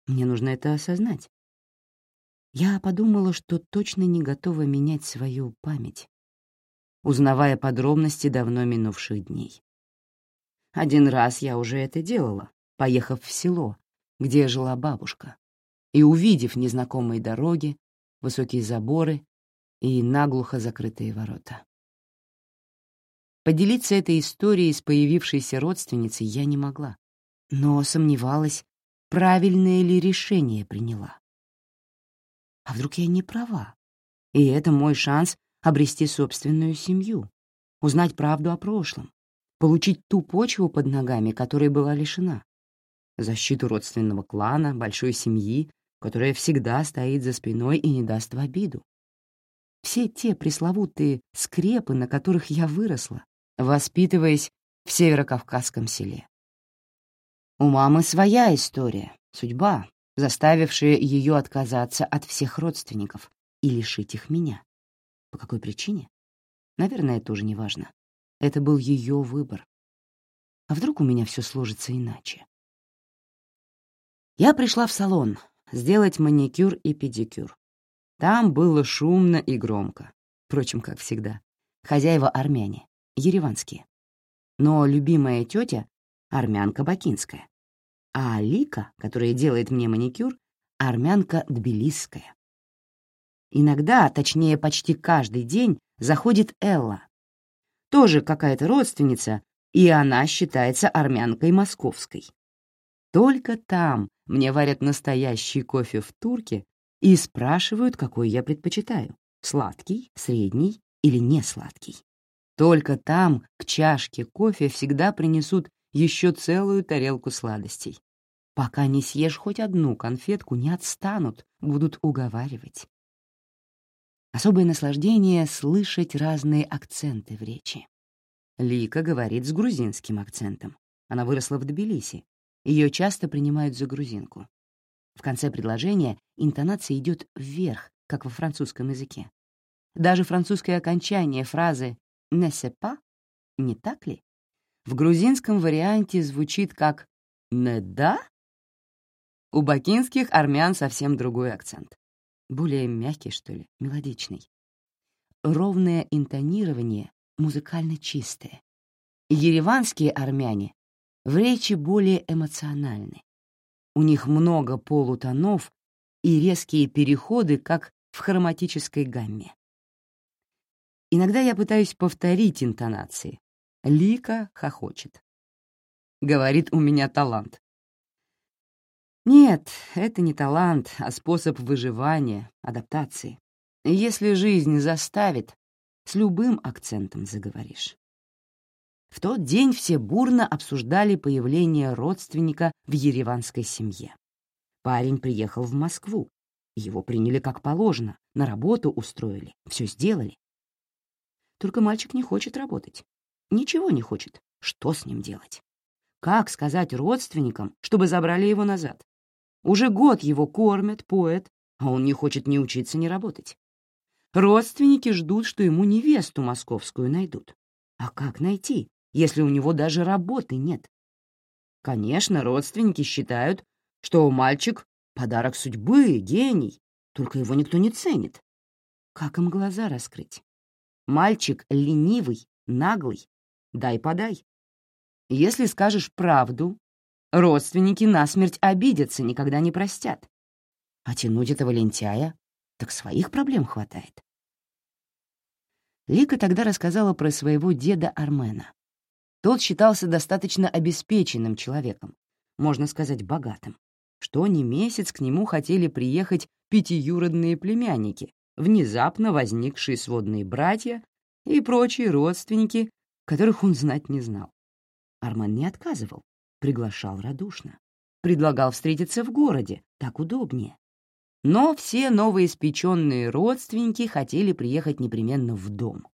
Мне нужно это осознать. Я подумала, что точно не готова менять свою память, узнавая подробности давно минувших дней. Один раз я уже это делала, поехав в село, где жила бабушка, и увидев незнакомые дороги, высокие заборы и наглухо закрытые ворота. Поделиться этой историей с появившейся родственницей я не могла, но сомневалась, правильное ли решение приняла. А вдруг я не права? И это мой шанс обрести собственную семью, узнать правду о прошлом, получить ту почву под ногами, которой была лишена, защиту родственного клана, большой семьи, которая всегда стоит за спиной и не даст в обиду все те пресловутые скрепы, на которых я выросла, воспитываясь в северокавказском селе. У мамы своя история, судьба, заставившая ее отказаться от всех родственников и лишить их меня. По какой причине? Наверное, тоже не важно. Это был ее выбор. А вдруг у меня все сложится иначе? Я пришла в салон сделать маникюр и педикюр. Там было шумно и громко. Впрочем, как всегда. Хозяева армяне, ереванские. Но любимая тетя — армянка бакинская. А Алика, которая делает мне маникюр, — армянка тбилисская. Иногда, точнее, почти каждый день, заходит Элла. Тоже какая-то родственница, и она считается армянкой московской. Только там мне варят настоящий кофе в турке и спрашивают, какой я предпочитаю — сладкий, средний или не сладкий. Только там к чашке кофе всегда принесут еще целую тарелку сладостей. Пока не съешь хоть одну конфетку, не отстанут, будут уговаривать. Особое наслаждение — слышать разные акценты в речи. Лика говорит с грузинским акцентом. Она выросла в Тбилиси. Ее часто принимают за грузинку. В конце предложения интонация идет вверх, как во французском языке. Даже французское окончание фразы «ne sais pas» — «не так ли?» В грузинском варианте звучит как «не да?» У бакинских армян совсем другой акцент. Более мягкий, что ли, мелодичный. Ровное интонирование музыкально чистое. Ереванские армяне в речи более эмоциональны. У них много полутонов и резкие переходы, как в хроматической гамме. Иногда я пытаюсь повторить интонации. Лика хохочет. Говорит, у меня талант. Нет, это не талант, а способ выживания, адаптации. Если жизнь заставит, с любым акцентом заговоришь. В тот день все бурно обсуждали появление родственника в ереванской семье. Парень приехал в Москву. Его приняли как положено, на работу устроили, все сделали. Только мальчик не хочет работать. Ничего не хочет. Что с ним делать? Как сказать родственникам, чтобы забрали его назад? Уже год его кормят, поят, а он не хочет ни учиться, ни работать. Родственники ждут, что ему невесту московскую найдут. А как найти? если у него даже работы нет? Конечно, родственники считают, что мальчик — подарок судьбы, гений, только его никто не ценит. Как им глаза раскрыть? Мальчик ленивый, наглый, дай-подай. Если скажешь правду, родственники насмерть обидятся, никогда не простят. А тянуть этого лентяя, так своих проблем хватает. Лика тогда рассказала про своего деда Армена. Тот считался достаточно обеспеченным человеком, можно сказать, богатым, что не месяц к нему хотели приехать пятиюродные племянники, внезапно возникшие сводные братья и прочие родственники, которых он знать не знал. Армен не отказывал, приглашал радушно. Предлагал встретиться в городе, так удобнее. Но все новоиспеченные родственники хотели приехать непременно в дом.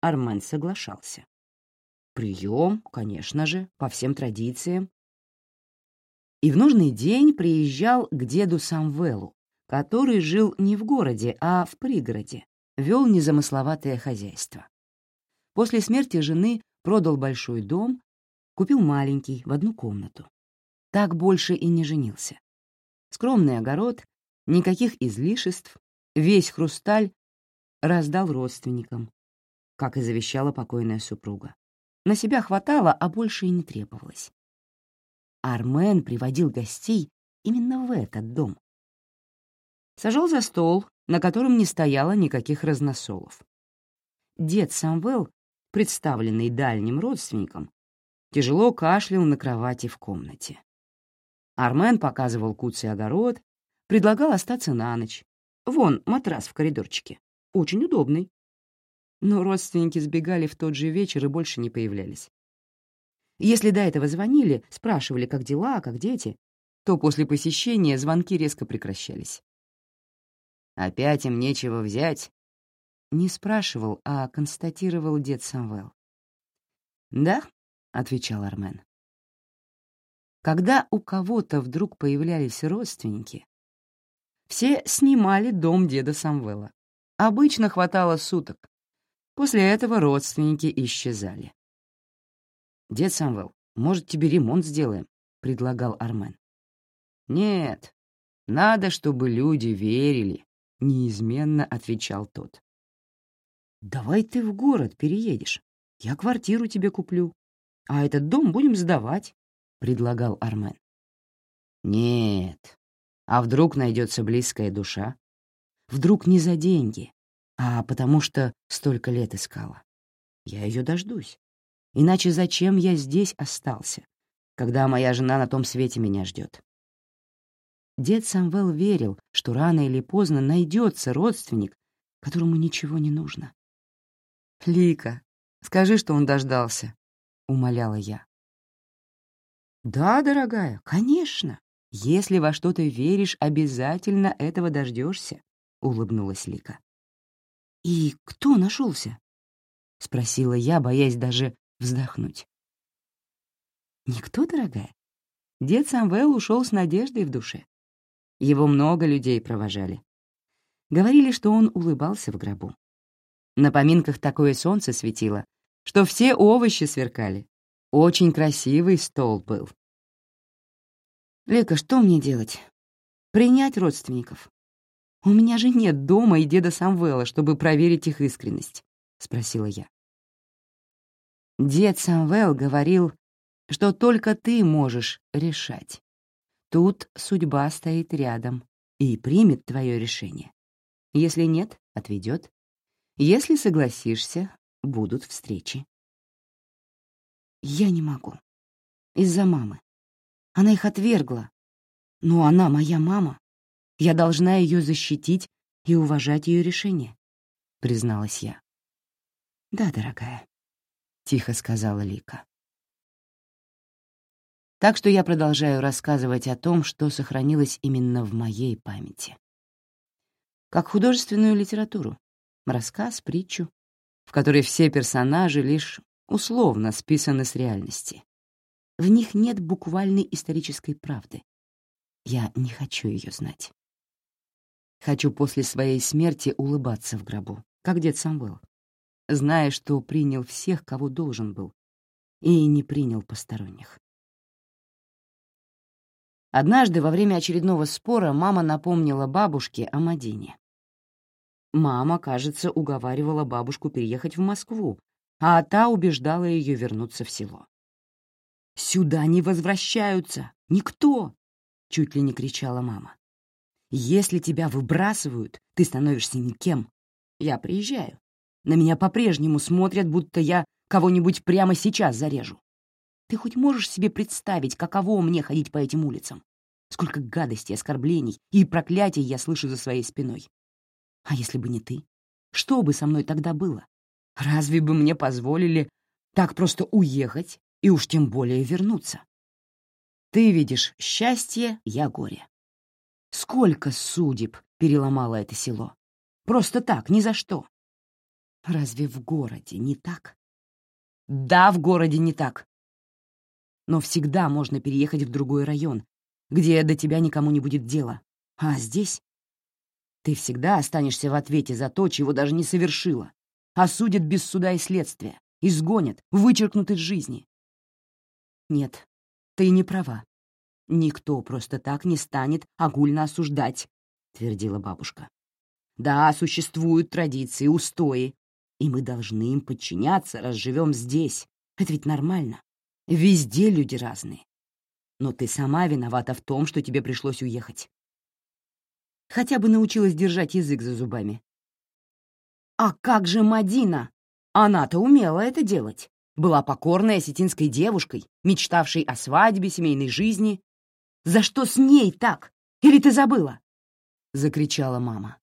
Армен соглашался. Прием, конечно же, по всем традициям. И в нужный день приезжал к деду Самвелу, который жил не в городе, а в пригороде, вел незамысловатое хозяйство. После смерти жены продал большой дом, купил маленький в одну комнату. Так больше и не женился. Скромный огород Никаких излишеств, весь хрусталь раздал родственникам, как и завещала покойная супруга. На себя хватало, а больше и не требовалось. Армен приводил гостей именно в этот дом. Сажал за стол, на котором не стояло никаких разносолов. Дед Самвел, представленный дальним родственником, тяжело кашлял на кровати в комнате. Армен показывал куцый огород Предлагал остаться на ночь. Вон, матрас в коридорчике. Очень удобный. Но родственники сбегали в тот же вечер и больше не появлялись. Если до этого звонили, спрашивали, как дела, как дети, то после посещения звонки резко прекращались. «Опять им нечего взять?» Не спрашивал, а констатировал дед Самвел. «Да», — отвечал Армен. Когда у кого-то вдруг появлялись родственники, все снимали дом деда Самвела. Обычно хватало суток. После этого родственники исчезали. «Дед Самвел, может, тебе ремонт сделаем?» — предлагал Армен. «Нет, надо, чтобы люди верили», — неизменно отвечал тот. «Давай ты в город переедешь. Я квартиру тебе куплю. А этот дом будем сдавать», — предлагал Армен. «Нет, а вдруг найдется близкая душа? Вдруг не за деньги, а потому что столько лет искала. Я ее дождусь. Иначе зачем я здесь остался, когда моя жена на том свете меня ждет? Дед Самвел верил, что рано или поздно найдется родственник, которому ничего не нужно. «Лика, скажи, что он дождался», — умоляла я. «Да, дорогая, конечно. Если во что-то веришь, обязательно этого дождешься, улыбнулась Лика. И кто нашелся? спросила я, боясь даже вздохнуть. Никто, дорогая. Дед Самвел ушел с надеждой в душе. Его много людей провожали. Говорили, что он улыбался в гробу. На поминках такое солнце светило, что все овощи сверкали. Очень красивый стол был. «Лика, что мне делать? Принять родственников? У меня же нет дома и деда Самвела, чтобы проверить их искренность», — спросила я. Дед Самвел говорил, что только ты можешь решать. Тут судьба стоит рядом и примет твое решение. Если нет, отведет. Если согласишься, будут встречи. Я не могу. Из-за мамы. Она их отвергла. Но она моя мама. Я должна ее защитить и уважать ее решение, — призналась я. «Да, дорогая», — тихо сказала Лика. Так что я продолжаю рассказывать о том, что сохранилось именно в моей памяти. Как художественную литературу, рассказ, притчу, в которой все персонажи лишь условно списаны с реальности. В них нет буквальной исторической правды. Я не хочу ее знать. Хочу после своей смерти улыбаться в гробу, как дед Самвел, зная, что принял всех, кого должен был, и не принял посторонних. Однажды во время очередного спора мама напомнила бабушке о Мадине. Мама, кажется, уговаривала бабушку переехать в Москву, а та убеждала ее вернуться в село. «Сюда не возвращаются! Никто!» — чуть ли не кричала мама. «Если тебя выбрасывают, ты становишься никем. Я приезжаю. На меня по-прежнему смотрят, будто я кого-нибудь прямо сейчас зарежу. Ты хоть можешь себе представить, каково мне ходить по этим улицам? Сколько гадостей, оскорблений и проклятий я слышу за своей спиной. А если бы не ты? Что бы со мной тогда было? Разве бы мне позволили так просто уехать и уж тем более вернуться? Ты видишь счастье, я горе. Сколько судеб переломало это село? Просто так, ни за что. Разве в городе не так? Да, в городе не так. Но всегда можно переехать в другой район, где до тебя никому не будет дела. А здесь ты всегда останешься в ответе за то, чего даже не совершила. Осудят без суда и следствия, изгонят, вычеркнут из жизни. Нет, ты не права. Никто просто так не станет огульно осуждать, твердила бабушка. Да, существуют традиции, устои, и мы должны им подчиняться, раз живем здесь. Это ведь нормально. Везде люди разные. Но ты сама виновата в том, что тебе пришлось уехать. Хотя бы научилась держать язык за зубами. А как же Мадина? Она-то умела это делать. Была покорной осетинской девушкой, мечтавшей о свадьбе, семейной жизни. За что с ней так? Или ты забыла? Закричала мама.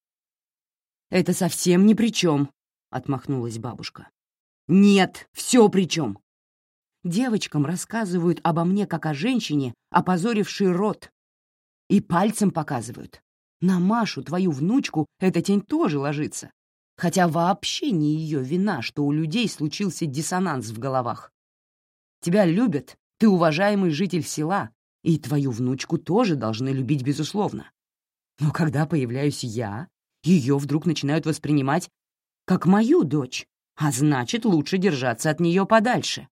Это совсем ни при чем, отмахнулась бабушка. Нет, все при чем. Девочкам рассказывают обо мне как о женщине, опозорившей род. И пальцем показывают. На Машу, твою внучку, эта тень тоже ложится. Хотя вообще не ее вина, что у людей случился диссонанс в головах. Тебя любят, ты уважаемый житель села, и твою внучку тоже должны любить, безусловно. Но когда появляюсь я, ее вдруг начинают воспринимать как мою дочь, а значит, лучше держаться от нее подальше.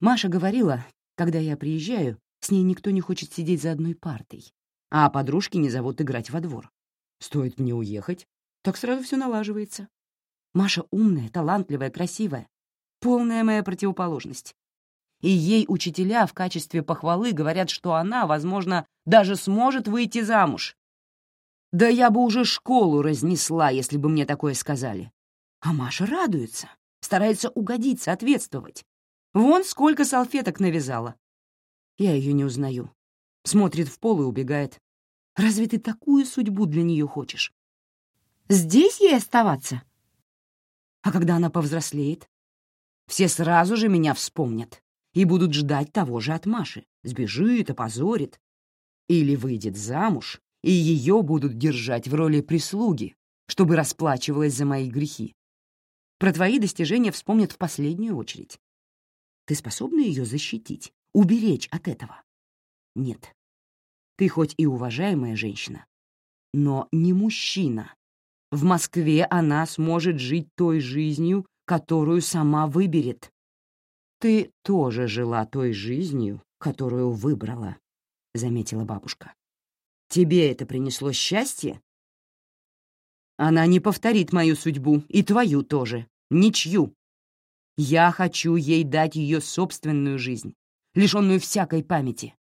Маша говорила, когда я приезжаю, с ней никто не хочет сидеть за одной партой а подружки не зовут играть во двор. Стоит мне уехать, так сразу все налаживается. Маша умная, талантливая, красивая. Полная моя противоположность. И ей учителя в качестве похвалы говорят, что она, возможно, даже сможет выйти замуж. Да я бы уже школу разнесла, если бы мне такое сказали. А Маша радуется, старается угодить, соответствовать. Вон сколько салфеток навязала. Я ее не узнаю смотрит в пол и убегает. Разве ты такую судьбу для нее хочешь? Здесь ей оставаться? А когда она повзрослеет? Все сразу же меня вспомнят и будут ждать того же от Маши. Сбежит, опозорит. Или выйдет замуж, и ее будут держать в роли прислуги, чтобы расплачивалась за мои грехи. Про твои достижения вспомнят в последнюю очередь. Ты способна ее защитить, уберечь от этого? Нет. Ты хоть и уважаемая женщина, но не мужчина. В Москве она сможет жить той жизнью, которую сама выберет. Ты тоже жила той жизнью, которую выбрала, — заметила бабушка. Тебе это принесло счастье? Она не повторит мою судьбу, и твою тоже, ничью. Я хочу ей дать ее собственную жизнь, лишенную всякой памяти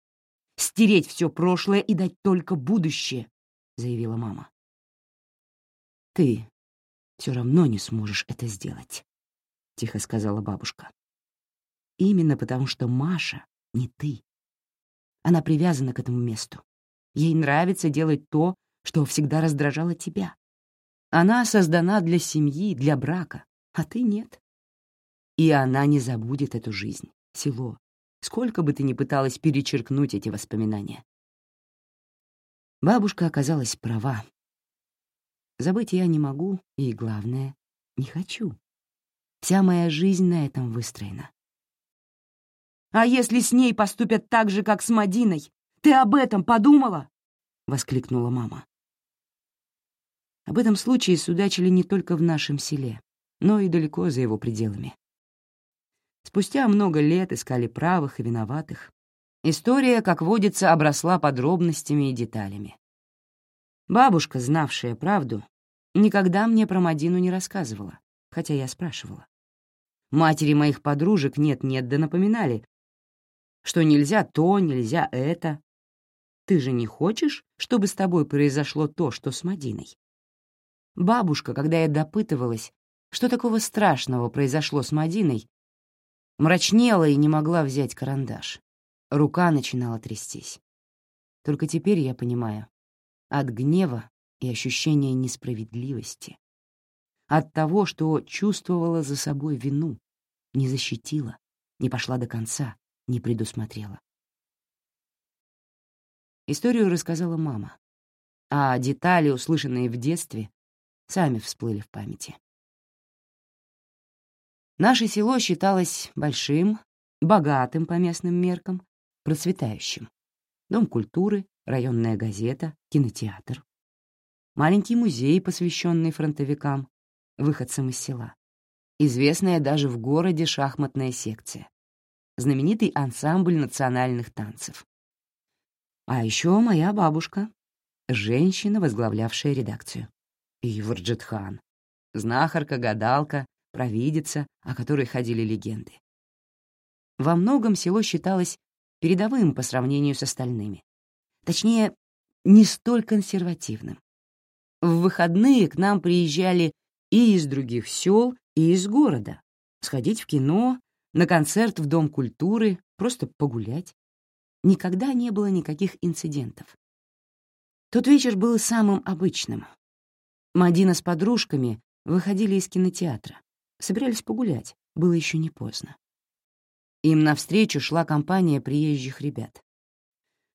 стереть все прошлое и дать только будущее», — заявила мама. «Ты все равно не сможешь это сделать», — тихо сказала бабушка. «Именно потому, что Маша не ты. Она привязана к этому месту. Ей нравится делать то, что всегда раздражало тебя. Она создана для семьи, для брака, а ты нет. И она не забудет эту жизнь, село, сколько бы ты ни пыталась перечеркнуть эти воспоминания. Бабушка оказалась права. Забыть я не могу, и, главное, не хочу. Вся моя жизнь на этом выстроена. «А если с ней поступят так же, как с Мадиной? Ты об этом подумала?» — воскликнула мама. Об этом случае судачили не только в нашем селе, но и далеко за его пределами. Спустя много лет искали правых и виноватых. История, как водится, обросла подробностями и деталями. Бабушка, знавшая правду, никогда мне про Мадину не рассказывала, хотя я спрашивала. Матери моих подружек нет-нет да напоминали, что нельзя то, нельзя это. Ты же не хочешь, чтобы с тобой произошло то, что с Мадиной? Бабушка, когда я допытывалась, что такого страшного произошло с Мадиной, мрачнела и не могла взять карандаш. Рука начинала трястись. Только теперь я понимаю. От гнева и ощущения несправедливости. От того, что чувствовала за собой вину, не защитила, не пошла до конца, не предусмотрела. Историю рассказала мама, а детали, услышанные в детстве, сами всплыли в памяти. Наше село считалось большим, богатым по местным меркам, процветающим. Дом культуры, районная газета, кинотеатр. Маленький музей, посвященный фронтовикам, выходцам из села. Известная даже в городе шахматная секция. Знаменитый ансамбль национальных танцев. А еще моя бабушка, женщина, возглавлявшая редакцию. И Варджетхан, знахарка-гадалка, провидица, о которой ходили легенды. Во многом село считалось передовым по сравнению с остальными. Точнее, не столь консервативным. В выходные к нам приезжали и из других сел, и из города. Сходить в кино, на концерт в Дом культуры, просто погулять. Никогда не было никаких инцидентов. Тот вечер был самым обычным. Мадина с подружками выходили из кинотеатра. Собирались погулять, было еще не поздно. Им навстречу шла компания приезжих ребят.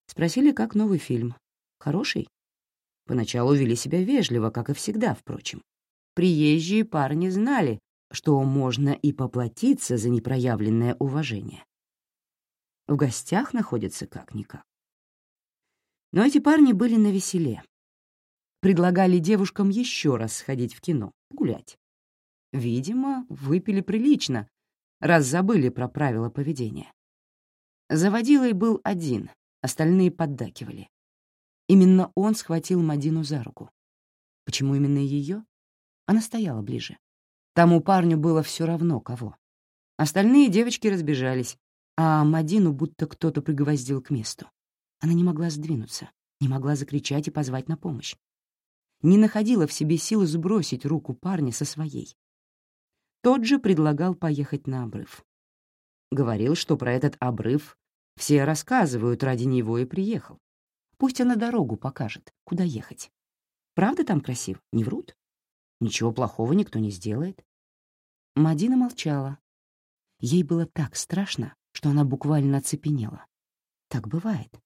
Спросили, как новый фильм. Хороший? Поначалу вели себя вежливо, как и всегда, впрочем. Приезжие парни знали, что можно и поплатиться за непроявленное уважение. В гостях находятся как-никак. Но эти парни были на веселе. Предлагали девушкам еще раз сходить в кино, гулять. Видимо, выпили прилично, раз забыли про правила поведения. Заводилой был один, остальные поддакивали. Именно он схватил Мадину за руку. Почему именно ее? Она стояла ближе. Тому парню было все равно, кого. Остальные девочки разбежались, а Мадину будто кто-то пригвоздил к месту. Она не могла сдвинуться, не могла закричать и позвать на помощь. Не находила в себе силы сбросить руку парня со своей. Тот же предлагал поехать на обрыв. Говорил, что про этот обрыв все рассказывают, ради него и приехал. Пусть она дорогу покажет, куда ехать. Правда там красиво? Не врут? Ничего плохого никто не сделает. Мадина молчала. Ей было так страшно, что она буквально оцепенела. Так бывает.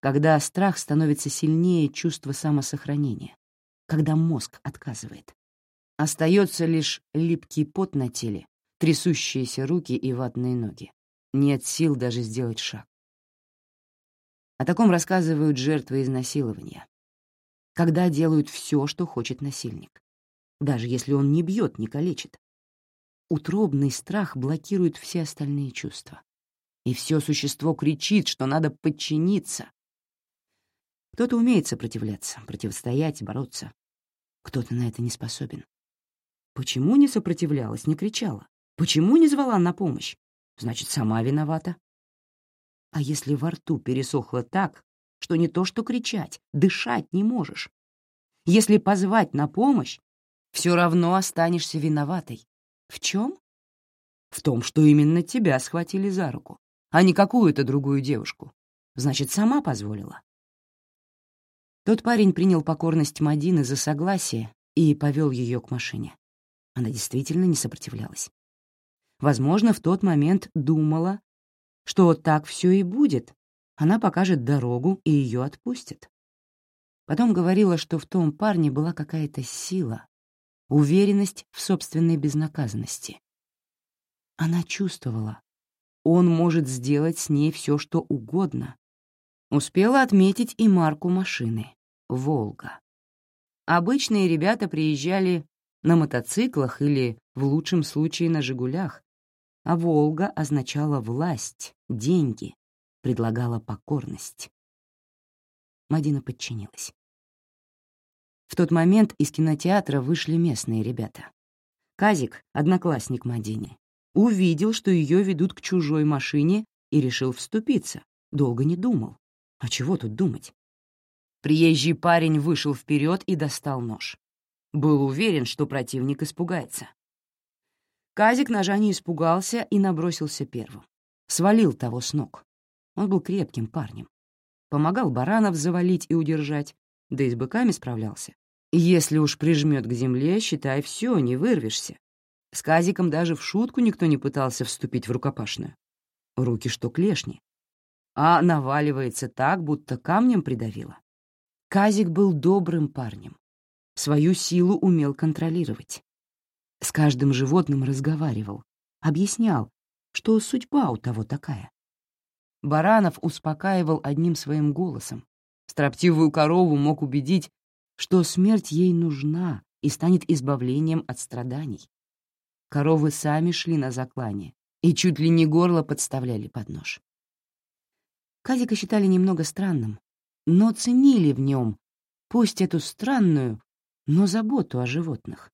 Когда страх становится сильнее чувства самосохранения, когда мозг отказывает. Остается лишь липкий пот на теле, трясущиеся руки и ватные ноги. Нет сил даже сделать шаг. О таком рассказывают жертвы изнасилования. Когда делают все, что хочет насильник. Даже если он не бьет, не калечит. Утробный страх блокирует все остальные чувства. И все существо кричит, что надо подчиниться. Кто-то умеет сопротивляться, противостоять, бороться. Кто-то на это не способен. Почему не сопротивлялась, не кричала? Почему не звала на помощь? Значит, сама виновата. А если во рту пересохло так, что не то что кричать, дышать не можешь? Если позвать на помощь, все равно останешься виноватой. В чем? В том, что именно тебя схватили за руку, а не какую-то другую девушку. Значит, сама позволила. Тот парень принял покорность Мадины за согласие и повел ее к машине. Она действительно не сопротивлялась. Возможно, в тот момент думала, что так все и будет. Она покажет дорогу и ее отпустит. Потом говорила, что в том парне была какая-то сила, уверенность в собственной безнаказанности. Она чувствовала, он может сделать с ней все, что угодно. Успела отметить и марку машины — «Волга». Обычные ребята приезжали на мотоциклах или, в лучшем случае, на «Жигулях», а «Волга» означала власть, деньги, предлагала покорность. Мадина подчинилась. В тот момент из кинотеатра вышли местные ребята. Казик, одноклассник Мадины, увидел, что ее ведут к чужой машине и решил вступиться. Долго не думал. А чего тут думать? Приезжий парень вышел вперед и достал нож. Был уверен, что противник испугается. Казик ножа не испугался и набросился первым. Свалил того с ног. Он был крепким парнем. Помогал баранов завалить и удержать, да и с быками справлялся. Если уж прижмет к земле, считай, все, не вырвешься. С Казиком даже в шутку никто не пытался вступить в рукопашную. Руки что клешни. А наваливается так, будто камнем придавило. Казик был добрым парнем. Свою силу умел контролировать. С каждым животным разговаривал, объяснял, что судьба у того такая. Баранов успокаивал одним своим голосом. Строптивую корову мог убедить, что смерть ей нужна и станет избавлением от страданий. Коровы сами шли на заклание и чуть ли не горло подставляли под нож. Казика считали немного странным, но ценили в нем, пусть эту странную, но заботу о животных.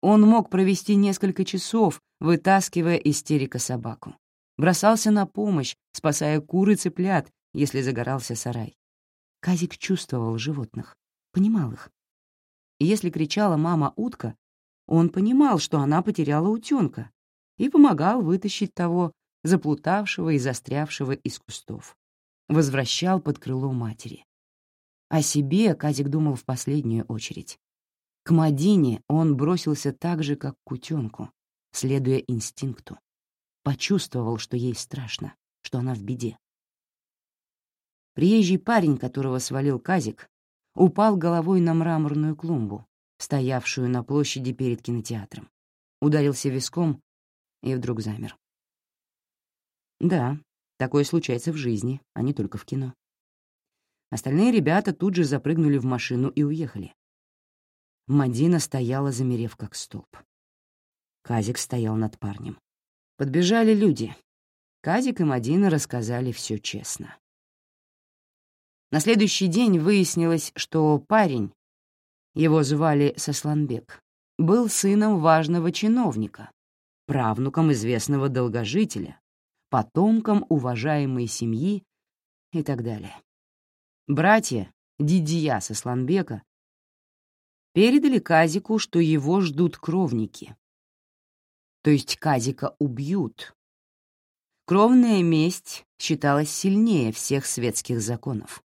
Он мог провести несколько часов, вытаскивая истерика собаку. Бросался на помощь, спасая кур и цыплят, если загорался сарай. Казик чувствовал животных, понимал их. Если кричала мама-утка, он понимал, что она потеряла утёнка, и помогал вытащить того, заплутавшего и застрявшего из кустов. Возвращал под крыло матери. О себе Казик думал в последнюю очередь. К Мадине он бросился так же, как к утёнку, следуя инстинкту. Почувствовал, что ей страшно, что она в беде. Приезжий парень, которого свалил Казик, упал головой на мраморную клумбу, стоявшую на площади перед кинотеатром. Ударился виском и вдруг замер. Да, такое случается в жизни, а не только в кино. Остальные ребята тут же запрыгнули в машину и уехали. Мадина стояла, замерев как столб. Казик стоял над парнем. Подбежали люди. Казик и Мадина рассказали все честно. На следующий день выяснилось, что парень, его звали Сосланбек, был сыном важного чиновника, правнуком известного долгожителя, потомком уважаемой семьи и так далее. Братья Дидия Сосланбека передали Казику, что его ждут кровники. То есть Казика убьют. Кровная месть считалась сильнее всех светских законов.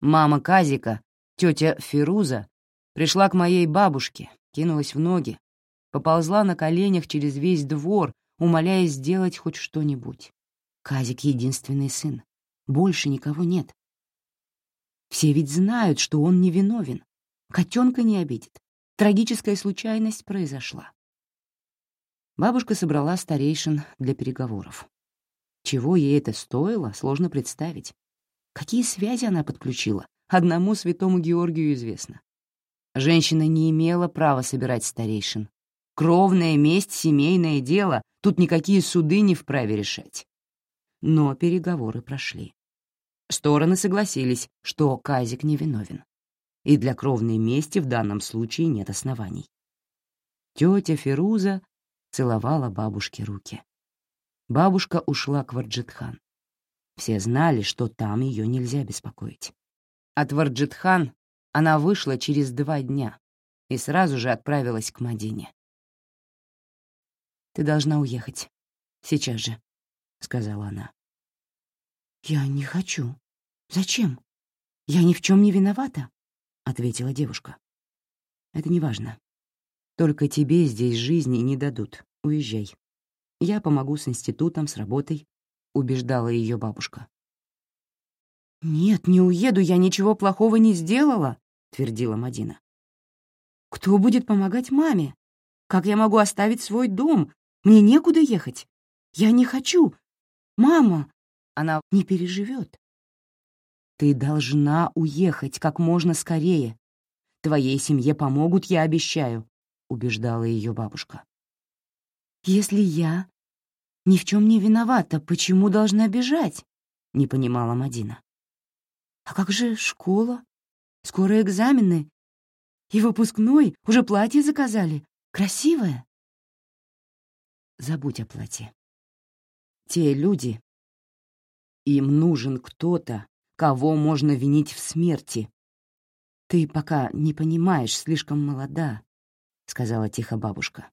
Мама Казика, тетя Фируза, пришла к моей бабушке, кинулась в ноги, поползла на коленях через весь двор, умоляя сделать хоть что-нибудь. Казик — единственный сын. Больше никого нет. Все ведь знают, что он невиновен. Котенка не обидит. Трагическая случайность произошла. Бабушка собрала старейшин для переговоров. Чего ей это стоило, сложно представить. Какие связи она подключила, одному святому Георгию известно. Женщина не имела права собирать старейшин. Кровная месть — семейное дело, тут никакие суды не вправе решать. Но переговоры прошли. Стороны согласились, что Казик невиновен и для кровной мести в данном случае нет оснований. Тетя Феруза целовала бабушке руки. Бабушка ушла к Варджитхан. Все знали, что там ее нельзя беспокоить. От Варджитхан она вышла через два дня и сразу же отправилась к Мадине. «Ты должна уехать. Сейчас же», — сказала она. «Я не хочу. Зачем? Я ни в чем не виновата», — ответила девушка. «Это не важно. Только тебе здесь жизни не дадут. Уезжай. Я помогу с институтом, с работой», — убеждала ее бабушка. «Нет, не уеду, я ничего плохого не сделала», — твердила Мадина. «Кто будет помогать маме? Как я могу оставить свой дом? Мне некуда ехать. Я не хочу. Мама, она не переживет. Ты должна уехать как можно скорее. Твоей семье помогут, я обещаю, — убеждала ее бабушка. Если я ни в чем не виновата, почему должна бежать? — не понимала Мадина. А как же школа? Скоро экзамены. И выпускной, уже платье заказали. Красивое. забудь о платье. Те люди, им нужен кто-то, кого можно винить в смерти. Ты пока не понимаешь, слишком молода, — сказала тихо бабушка.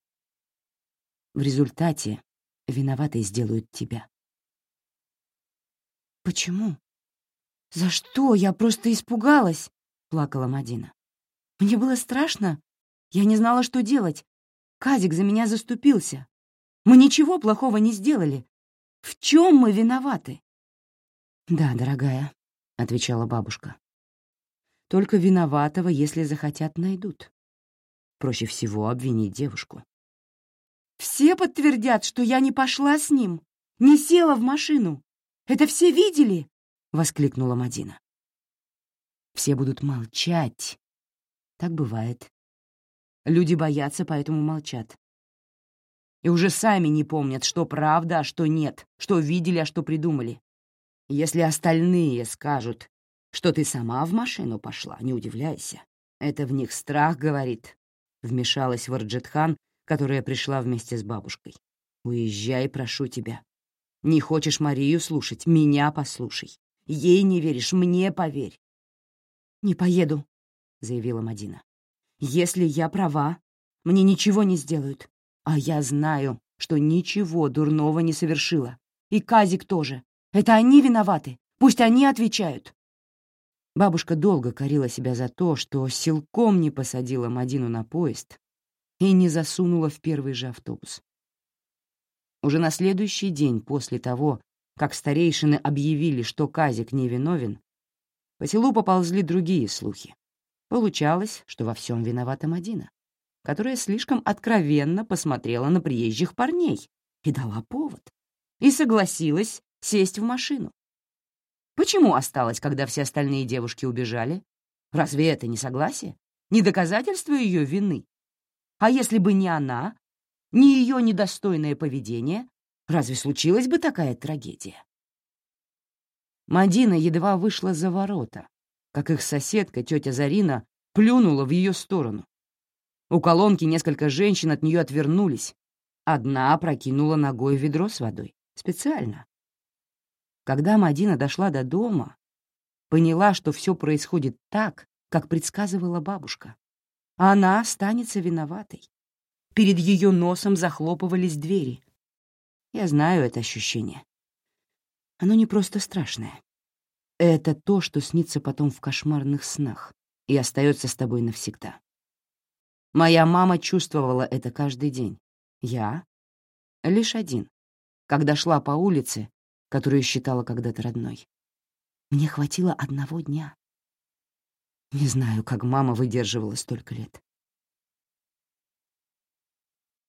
В результате виноватой сделают тебя. «Почему? За что? Я просто испугалась!» — плакала Мадина. «Мне было страшно. Я не знала, что делать. Казик за меня заступился. Мы ничего плохого не сделали. В чем мы виноваты?» «Да, дорогая», — отвечала бабушка. «Только виноватого, если захотят, найдут. Проще всего обвинить девушку». «Все подтвердят, что я не пошла с ним, не села в машину. Это все видели?» — воскликнула Мадина. «Все будут молчать. Так бывает. Люди боятся, поэтому молчат. И уже сами не помнят, что правда, а что нет, что видели, а что придумали. Если остальные скажут, что ты сама в машину пошла, не удивляйся. Это в них страх говорит. Вмешалась Варджетхан, которая пришла вместе с бабушкой. Уезжай, прошу тебя. Не хочешь Марию слушать? Меня послушай. Ей не веришь, мне поверь. «Не поеду», — заявила Мадина. «Если я права, мне ничего не сделают. А я знаю, что ничего дурного не совершила. И Казик тоже. Это они виноваты. Пусть они отвечают». Бабушка долго корила себя за то, что силком не посадила Мадину на поезд и не засунула в первый же автобус. Уже на следующий день после того, как старейшины объявили, что Казик невиновен, по селу поползли другие слухи. Получалось, что во всем виновата Мадина, которая слишком откровенно посмотрела на приезжих парней и дала повод, и согласилась сесть в машину. Почему осталась, когда все остальные девушки убежали? Разве это не согласие? Не доказательство ее вины? А если бы не она, ни ее недостойное поведение, разве случилась бы такая трагедия? Мадина едва вышла за ворота, как их соседка, тетя Зарина, плюнула в ее сторону. У колонки несколько женщин от нее отвернулись. Одна прокинула ногой ведро с водой. Специально. Когда Мадина дошла до дома, поняла, что все происходит так, как предсказывала бабушка. Она останется виноватой. Перед ее носом захлопывались двери. Я знаю это ощущение. Оно не просто страшное. Это то, что снится потом в кошмарных снах и остается с тобой навсегда. Моя мама чувствовала это каждый день. Я — лишь один, когда шла по улице, которую считала когда-то родной. Мне хватило одного дня. Не знаю, как мама выдерживала столько лет.